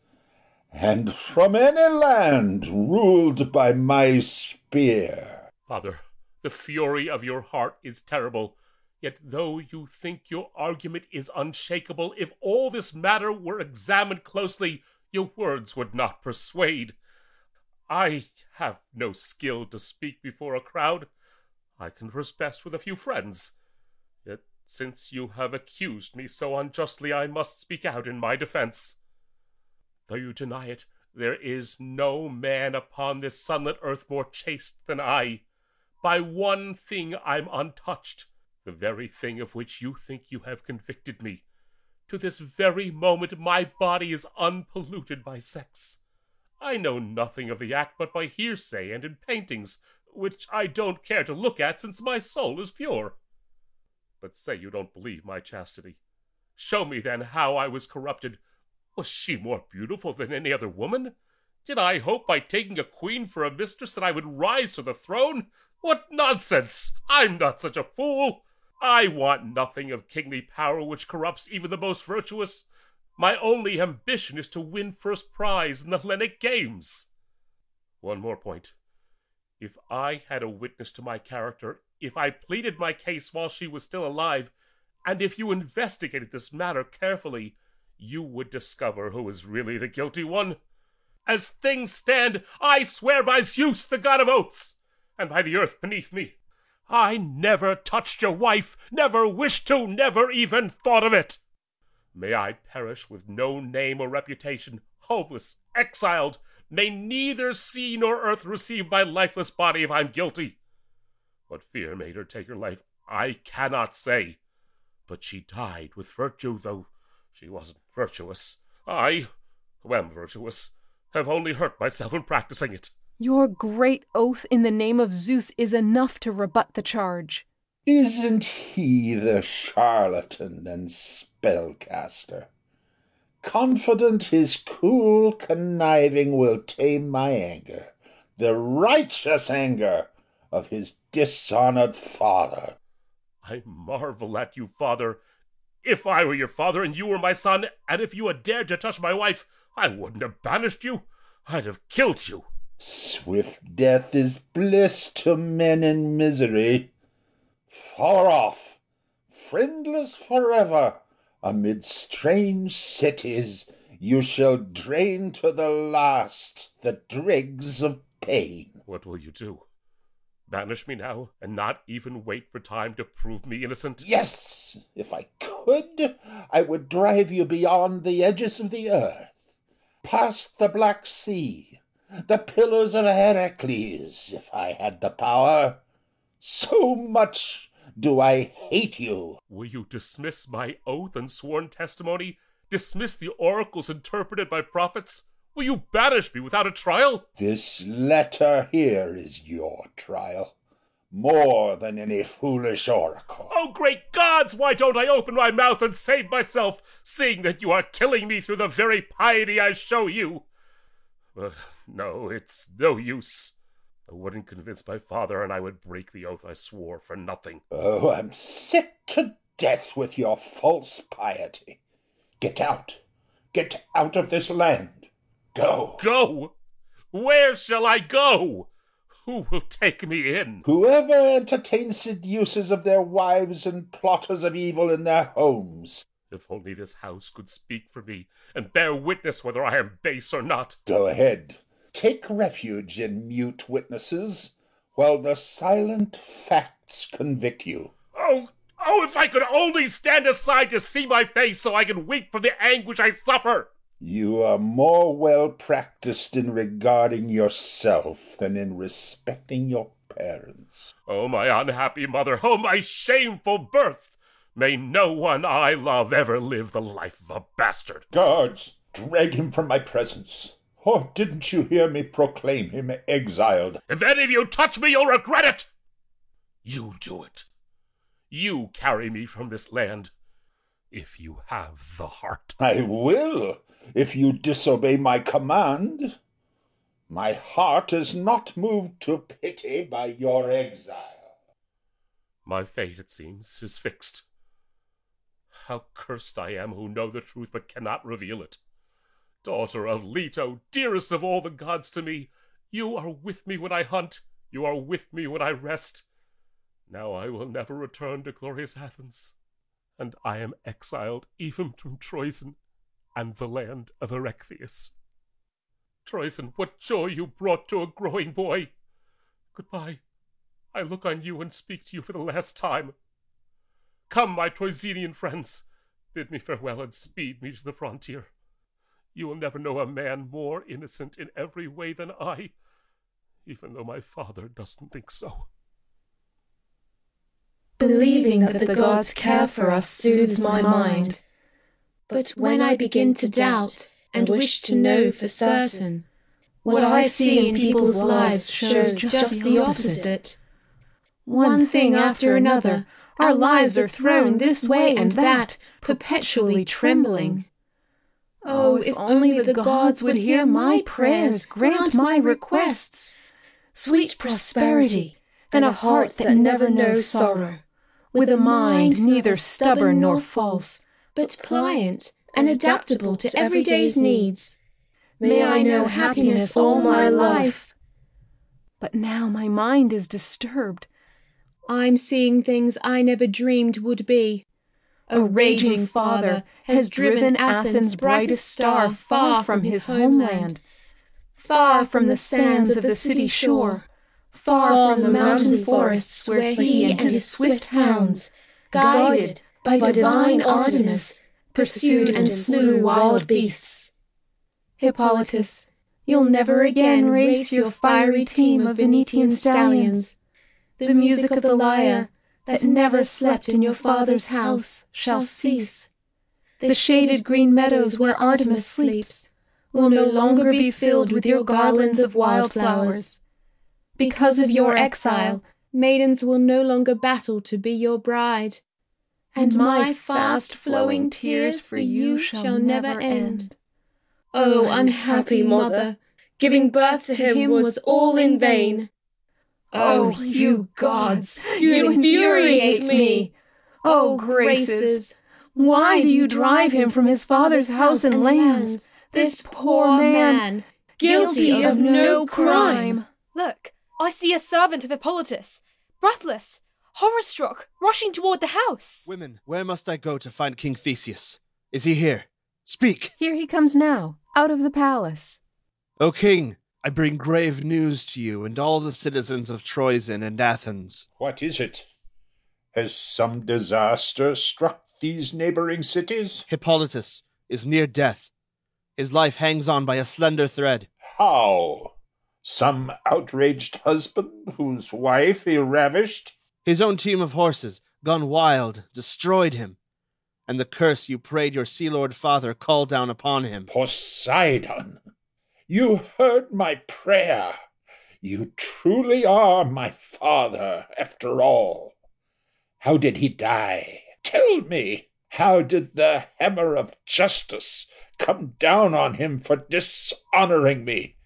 and from any land ruled by my spear. Father, the fury of your heart is terrible. Yet though you think your argument is unshakable, if all this matter were examined closely, your words would not persuade. I have no skill to speak before a crowd. I converse best with a few friends. Yet since you have accused me so unjustly, I must speak out in my defense. Though you deny it, there is no man upon this sunlit earth more chaste than I. By one thing I'm untouched, the very thing of which you think you have convicted me. To this very moment my body is unpolluted by sex. I know nothing of the act but by hearsay and in paintings, which I don't care to look at since my soul is pure. But say you don't believe my chastity. Show me then how I was corrupted. Was she more beautiful than any other woman? Did I hope by taking a queen for a mistress that I would rise to the throne? What nonsense! I'm not such a fool. I want nothing of kingly power which corrupts even the most virtuous. My only ambition is to win first prize in the Hellenic Games. One more point. If I had a witness to my character, if I pleaded my case while she was still alive, and if you investigated this matter carefully, you would discover who is really the guilty one. As things stand, I swear by Zeus, the god of oaths, and by the earth beneath me, I never touched your wife, never wished to, never even thought of it. May I perish with no name or reputation, homeless, exiled, May neither sea nor earth receive my lifeless body if I'm guilty. What fear made her take her life, I cannot say. But she died with virtue, though she wasn't virtuous. I, who am virtuous, have only hurt myself in practicing it. Your great oath in the name of Zeus is enough to rebut the charge. Isn't he the charlatan and spellcaster? Confident his cool conniving will tame my anger, the righteous anger of his dishonored father. I marvel at you, father. If I were your father and you were my son, and if you had dared to touch my wife, I wouldn't have banished you. I'd have killed you. Swift death is bliss to men in misery. Far off, friendless forever, amid strange cities, you shall drain to the last the dregs of pain. What will you do? Banish me now, and not even wait for time to prove me innocent? Yes, if I could, I would drive you beyond the edges of the earth, past the Black Sea, the pillars of Heracles, if I had the power. So much do I hate you. Will you dismiss my oath and sworn testimony? Dismiss the oracles interpreted by prophets? Will you banish me without a trial? This letter here is your trial, more than any foolish oracle. Oh, great gods! Why don't I open my mouth and save myself, seeing that you are killing me through the very piety I show you? But no, it's no use. I wouldn't convince my father, and I would break the oath I swore for nothing. Oh, I'm sick to death with your false piety. Get out. Get out of this land. Go. Go? Where shall I go? Who will take me in? Whoever entertains seducers of their wives and plotters of evil in their homes. If only this house could speak for me and bear witness whether I am base or not. Go ahead. Take refuge in mute witnesses, while the silent facts convict you. Oh, oh, if I could only stand aside to see my face so I can weep for the anguish I suffer! You are more well practiced in regarding yourself than in respecting your parents. Oh, my unhappy mother! Oh, my shameful birth! May no one I love ever live the life of a bastard! Guards, drag him from my presence. Or didn't you hear me proclaim him exiled? If any of you touch me, you'll regret it! You do it. You carry me from this land. If you have the heart. I will, if you disobey my command. My heart is not moved to pity by your exile. My fate, it seems, is fixed. How cursed I am who know the truth but cannot reveal it. Daughter of Leto, dearest of all the gods to me, you are with me when I hunt, you are with me when I rest. Now I will never return to glorious Athens, and I am exiled even from Troezen and the land of Erechtheus. Troezen, what joy you brought to a growing boy! Goodbye. I look on you and speak to you for the last time. Come, my Troezenian friends, bid me farewell and speed me to the frontier. You will never know a man more innocent in every way than I, even though my father doesn't think so. Believing that the gods care for us soothes my mind. But when I begin to doubt and wish to know for certain, what I see in people's lives shows just the opposite. One thing after another, our lives are thrown this way and that, perpetually trembling. Oh, oh, if only the gods would hear my prayers, grant my requests! Sweet prosperity, and a heart that never knows sorrow, with a mind neither stubborn nor false, but pliant and adaptable to everyday's needs. May I know happiness all my life. But now my mind is disturbed. I'm seeing things I never dreamed would be. A raging father has driven Athens' brightest star far from his homeland, far from the sands of the city shore, far from the mountain forests where he and his swift hounds, guided by divine Artemis, pursued and slew wild beasts. Hippolytus, you'll never again race your fiery team of Venetian stallions. The music of the lyre that never slept in your father's house shall cease. The shaded green meadows where Artemis sleeps will no longer be filled with your garlands of wildflowers. Because of your exile, maidens will no longer battle to be your bride. And my fast flowing tears for you shall never end. O unhappy mother, giving birth to him was all in vain. Oh, oh, you gods, you infuriate me! Oh, oh, Graces, why do you drive him from his father's house and lands, this poor man, guilty of no crime? Look, I see a servant of Hippolytus, breathless, horror struck, rushing toward the house. Women, where must I go to find King Theseus? Is he here? Speak! Here he comes now, out of the palace. O king, I bring grave news to you and all the citizens of Troezen and Athens. What is it? Has some disaster struck these neighboring cities? Hippolytus is near death. His life hangs on by a slender thread. How? Some outraged husband whose wife he ravished? His own team of horses, gone wild, destroyed him. And the curse you prayed your sea lord father call down upon him. Poseidon! You heard my prayer. You truly are my father, after all. How did he die? Tell me, how did the hammer of justice come down on him for dishonoring me?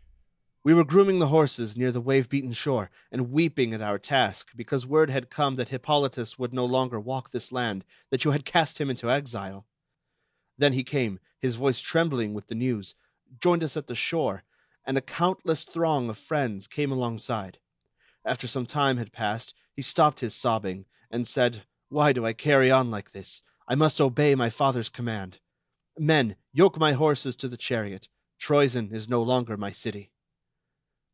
We were grooming the horses near the wave beaten shore, and weeping at our task, because word had come that Hippolytus would no longer walk this land, that you had cast him into exile. Then he came, his voice trembling with the news, joined us at the shore, and a countless throng of friends came alongside. After some time had passed, he stopped his sobbing, and said, Why do I carry on like this? I must obey my father's command. Men, yoke my horses to the chariot. Troezen is no longer my city.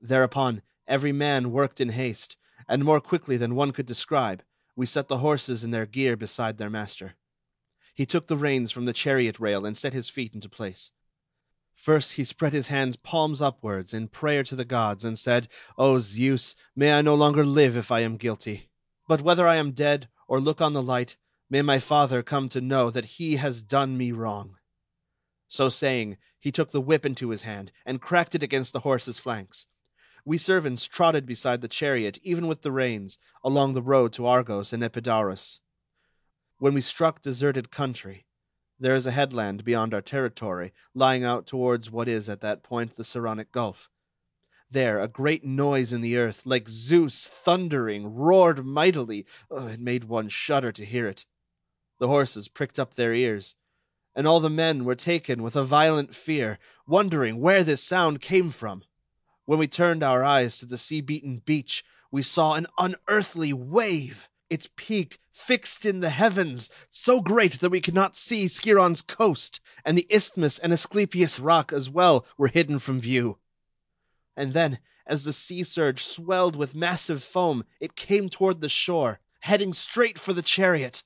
Thereupon every man worked in haste, and more quickly than one could describe, we set the horses in their gear beside their master. He took the reins from the chariot rail and set his feet into place. First he spread his hands palms upwards in prayer to the gods, and said, O Zeus, may I no longer live if I am guilty. But whether I am dead or look on the light, may my father come to know that he has done me wrong. So saying, he took the whip into his hand, and cracked it against the horse's flanks. We servants trotted beside the chariot, even with the reins, along the road to Argos and Epidaurus. When we struck deserted country, there is a headland beyond our territory, lying out towards what is at that point the Saronic Gulf. There, a great noise in the earth, like Zeus thundering, roared mightily. Oh, it made one shudder to hear it. The horses pricked up their ears, and all the men were taken with a violent fear, wondering where this sound came from. When we turned our eyes to the sea beaten beach, we saw an unearthly wave its peak fixed in the heavens, so great that we could not see Skiron's coast, and the isthmus and Asclepius rock as well were hidden from view. And then, as the sea surge swelled with massive foam, it came toward the shore, heading straight for the chariot.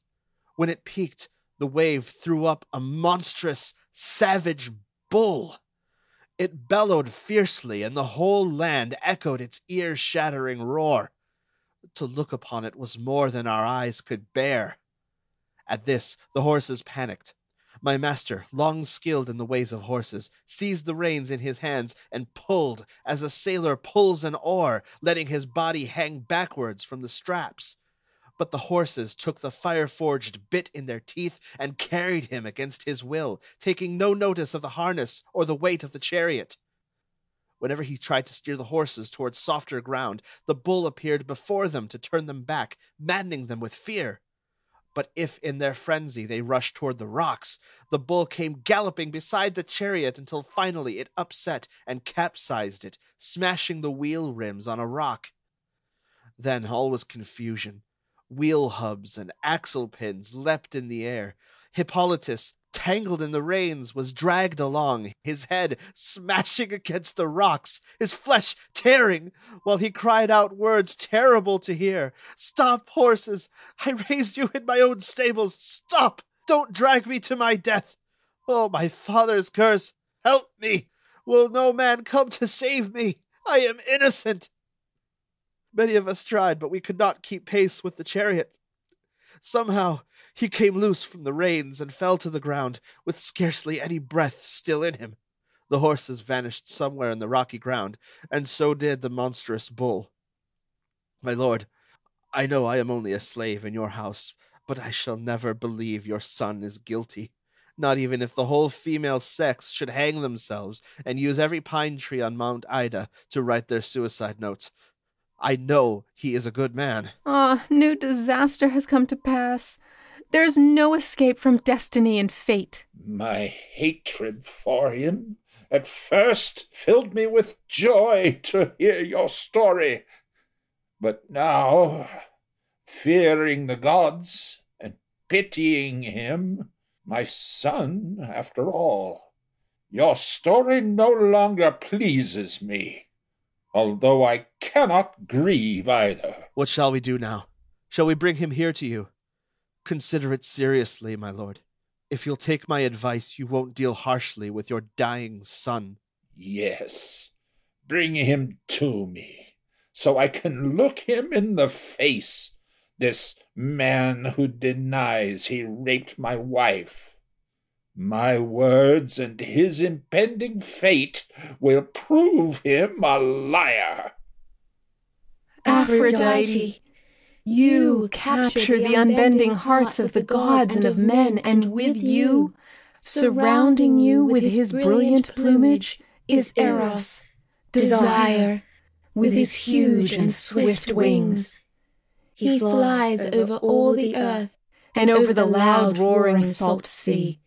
When it peaked, the wave threw up a monstrous, savage bull. It bellowed fiercely, and the whole land echoed its ear shattering roar. To look upon it was more than our eyes could bear. At this, the horses panicked. My master, long skilled in the ways of horses, seized the reins in his hands and pulled as a sailor pulls an oar, letting his body hang backwards from the straps. But the horses took the fire forged bit in their teeth and carried him against his will, taking no notice of the harness or the weight of the chariot. Whenever he tried to steer the horses towards softer ground, the bull appeared before them to turn them back, maddening them with fear. But if in their frenzy they rushed toward the rocks, the bull came galloping beside the chariot until finally it upset and capsized it, smashing the wheel rims on a rock. Then all was confusion. Wheel hubs and axle pins leapt in the air. Hippolytus, tangled in the reins, was dragged along, his head smashing against the rocks, his flesh tearing, while he cried out words terrible to hear. Stop, horses! I raised you in my own stables. Stop! Don't drag me to my death! Oh, my father's curse! Help me! Will no man come to save me? I am innocent! Many of us tried, but we could not keep pace with the chariot. Somehow he came loose from the reins and fell to the ground, with scarcely any breath still in him. The horses vanished somewhere in the rocky ground, and so did the monstrous bull. My lord, I know I am only a slave in your house, but I shall never believe your son is guilty, not even if the whole female sex should hang themselves and use every pine tree on Mount Ida to write their suicide notes. I know he is a good man. Ah, new disaster has come to pass. There's no escape from destiny and fate. My hatred for him at first filled me with joy to hear your story, but now, fearing the gods and pitying him, my son, after all, your story no longer pleases me, although I cannot grieve either. What shall we do now? Shall we bring him here to you? Consider it seriously, my lord. If you'll take my advice, you won't deal harshly with your dying son. Yes, bring him to me, so I can look him in the face, this man who denies he raped my wife. My words and his impending fate will prove him a liar. Aphrodite, you capture the unbending hearts of the gods and of men, and with you, surrounding you with his brilliant plumage, is Eros, desire, with his huge and swift wings. He flies over all the earth and over the loud roaring salt sea.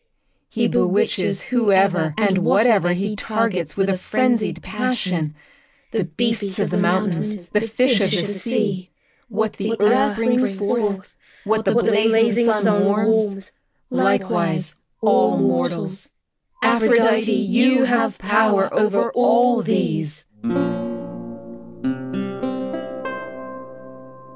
He bewitches whoever and whatever he targets with a frenzied passion. The beasts of the mountains, the fish of the sea, what the earth brings forth, what the blazing sun warms, likewise all mortals. Aphrodite, you have power over all these.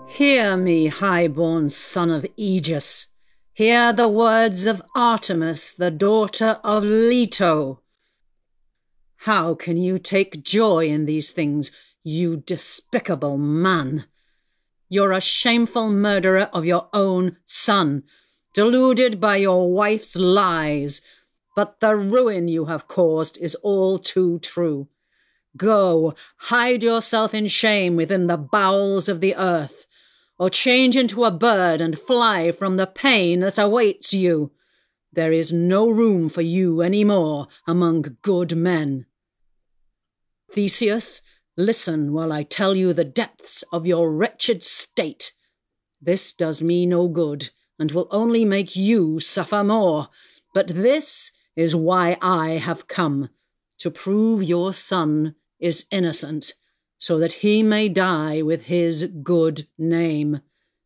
Hear me, high-born son of Aegeus. Hear the words of Artemis, the daughter of Leto. How can you take joy in these things, you despicable man? You're a shameful murderer of your own son, deluded by your wife's lies. But the ruin you have caused is all too true. Go, hide yourself in shame within the bowels of the earth, or change into a bird and fly from the pain that awaits you. There is no room for you any more among good men. Theseus, listen while I tell you the depths of your wretched state. This does me no good, and will only make you suffer more. But this is why I have come, to prove your son is innocent, so that he may die with his good name.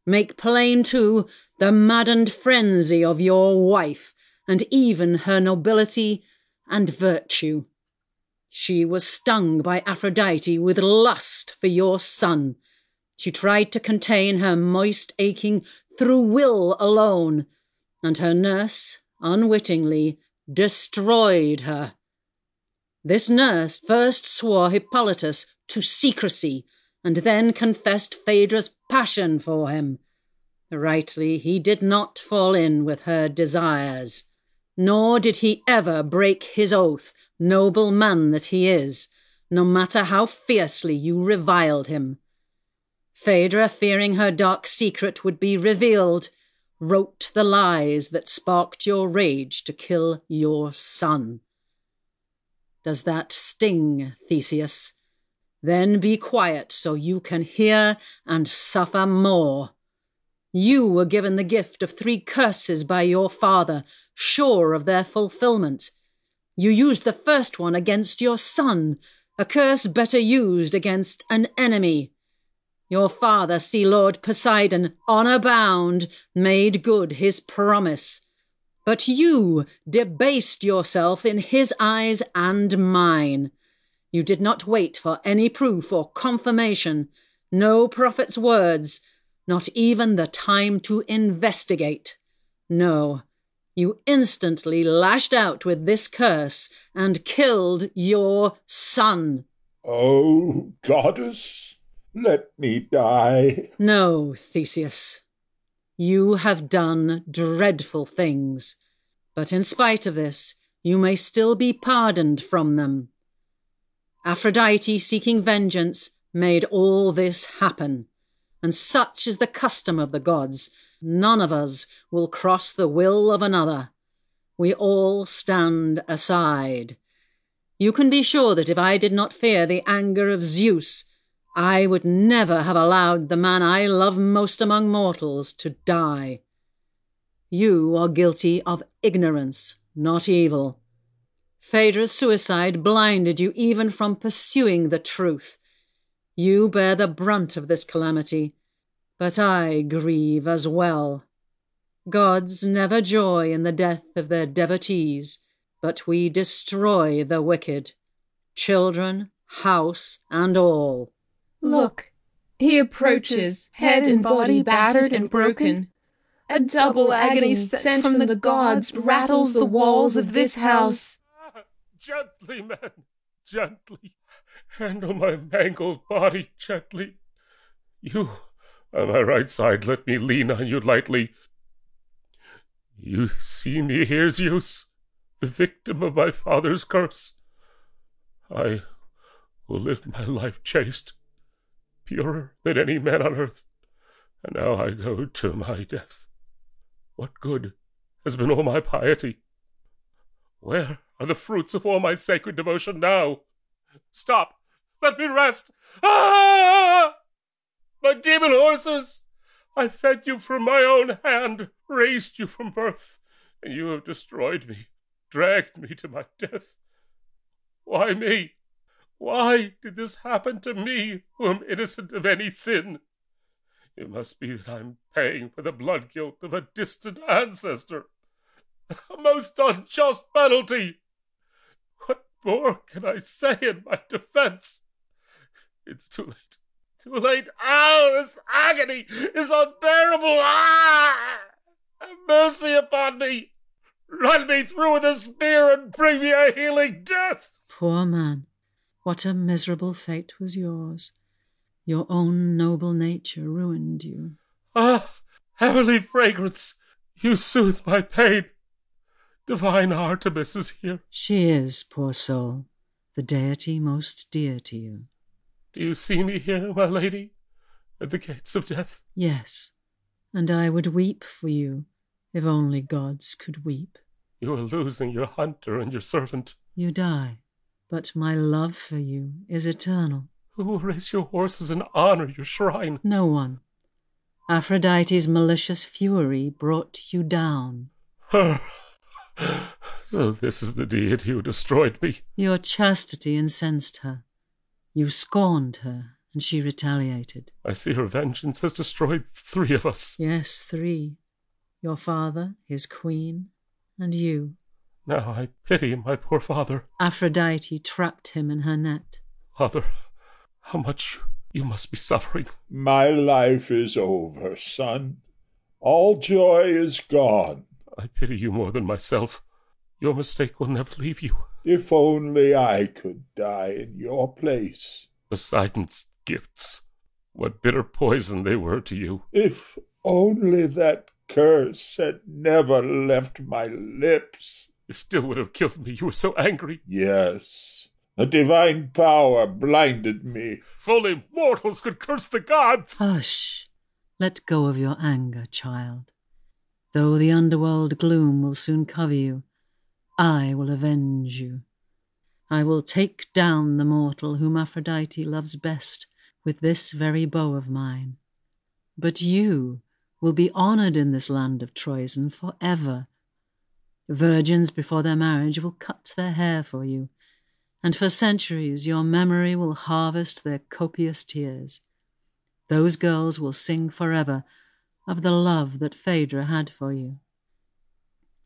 Make plain, too, the maddened frenzy of your wife, and even her nobility and virtue. She was stung by Aphrodite with lust for your son. She tried to contain her moist aching through will alone, and her nurse, unwittingly, destroyed her. This nurse first swore Hippolytus to secrecy, and then confessed Phaedra's passion for him. Rightly, he did not fall in with her desires, nor did he ever break his oath noble man that he is, no matter how fiercely you reviled him. Phaedra, fearing her dark secret would be revealed, wrote the lies that sparked your rage to kill your son. Does that sting, Theseus? Then be quiet so you can hear and suffer more. You were given the gift of three curses by your father, sure of their fulfillment. You used the first one against your son, a curse better used against an enemy. Your father, Sea Lord Poseidon, honor bound, made good his promise. But you debased yourself in his eyes and mine. You did not wait for any proof or confirmation, no prophet's words, not even the time to investigate. No, you instantly lashed out with this curse and killed your son. Oh, goddess, let me die. No, Theseus. You have done dreadful things, but in spite of this, you may still be pardoned from them. Aphrodite, seeking vengeance, made all this happen, and such is the custom of the gods None of us will cross the will of another. We all stand aside. You can be sure that if I did not fear the anger of Zeus, I would never have allowed the man I love most among mortals to die. You are guilty of ignorance, not evil. Phaedra's suicide blinded you even from pursuing the truth. You bear the brunt of this calamity, but I grieve as well. Gods never joy in the death of their devotees, but we destroy the wicked, children, house, and all. Look, he approaches, head and body battered and broken. A double agony sent from the gods rattles the walls of this house. Ah, gently, man, gently. Handle my mangled body gently. You, on my right side, let me lean on you lightly. You see me here, Zeus, the victim of my father's curse. I will live my life chaste, purer than any man on earth, and now I go to my death. What good has been all my piety? Where are the fruits of all my sacred devotion now? Stop! Let me rest! Ah! My demon horses! I fed you from my own hand, raised you from birth, and you have destroyed me, dragged me to my death. Why me? Why did this happen to me, who am innocent of any sin? It must be that I'm paying for the blood guilt of a distant ancestor. A most unjust penalty! What more can I say in my defense? It's too late. Too late. Ah, this agony is unbearable. Ah! Have mercy upon me. Run me through with a spear and bring me a healing death. Poor man, what a miserable fate was yours. Your own noble nature ruined you. Ah, heavenly fragrance, you soothe my pain. Divine Artemis is here. She is, poor soul, the deity most dear to you. Do you see me here, my lady, at the gates of death? Yes, and I would weep for you, if only gods could weep. You are losing your hunter and your servant. You die, but my love for you is eternal. Who will raise your horses and honor your shrine? No one. Aphrodite's malicious fury brought you down. Her. So this is the deity who destroyed me. Your chastity incensed her. You scorned her, and she retaliated. I see her vengeance has destroyed three of us. Yes, three. Your father, his queen, and you. Now I pity my poor father. Aphrodite trapped him in her net. Father, how much you must be suffering. My life is over, son. All joy is gone. I pity you more than myself. Your mistake will never leave you. If only I could die in your place. Poseidon's gifts. What bitter poison they were to you. If only that curse had never left my lips. It still would have killed me. You were so angry. Yes. A divine power blinded me. If only mortals could curse the gods. Hush. Let go of your anger, child. Though the underworld gloom will soon cover you, I will avenge you. I will take down the mortal whom Aphrodite loves best with this very bow of mine. But you will be honored in this land of Troezen for ever. Virgins before their marriage will cut their hair for you, and for centuries your memory will harvest their copious tears. Those girls will sing forever of the love that Phaedra had for you.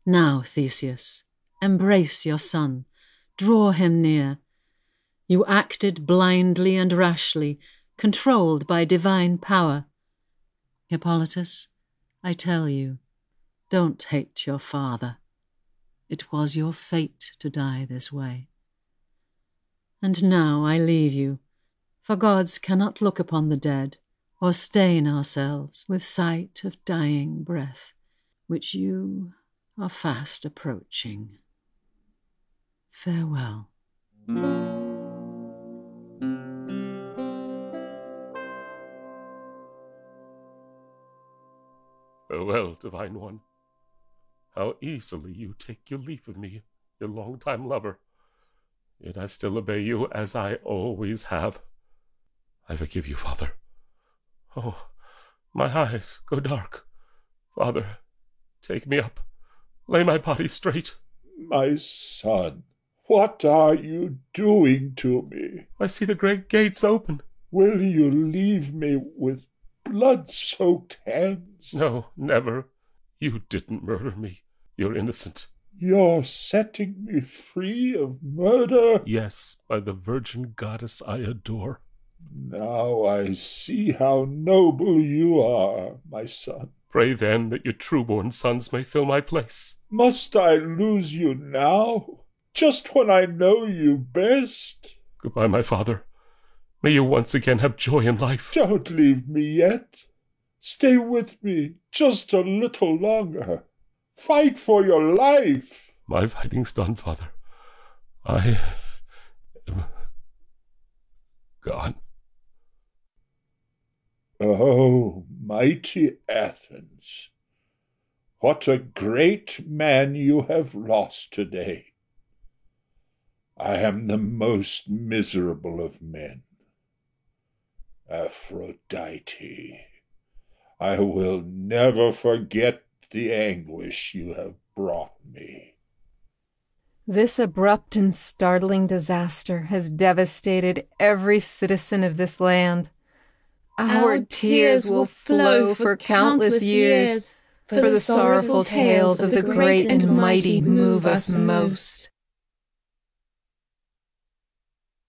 Now, Theseus, Embrace your son. Draw him near. You acted blindly and rashly, controlled by divine power. Hippolytus, I tell you, don't hate your father. It was your fate to die this way. And now I leave you, for gods cannot look upon the dead or stain ourselves with sight of dying breath, which you are fast approaching. Farewell. Farewell, Divine One. How easily you take your leave of me, your long-time lover. Yet I still obey you as I always have. I forgive you, Father. Oh, my eyes go dark. Father, Take me up. Lay my body straight. My son, what are you doing to me? I see the great gates open. Will you leave me with blood soaked hands? No, never. You didn't murder me. You're innocent. You're setting me free of murder? Yes, by the virgin goddess I adore. Now I see how noble you are, my son. Pray then that your true-born sons may fill my place. Must I lose you now, just when I know you best? Goodbye, my father. May you once again have joy in life. Don't leave me yet. Stay with me just a little longer. Fight for your life. My fighting's done, father. I am gone. Oh, mighty Athens, what a great man you have lost today. I am the most miserable of men. Aphrodite, I will never forget the anguish you have brought me. This abrupt and startling disaster has devastated every citizen of this land. Our, Our tears will flow for countless years, for the sorrowful tales of the great and mighty move us most.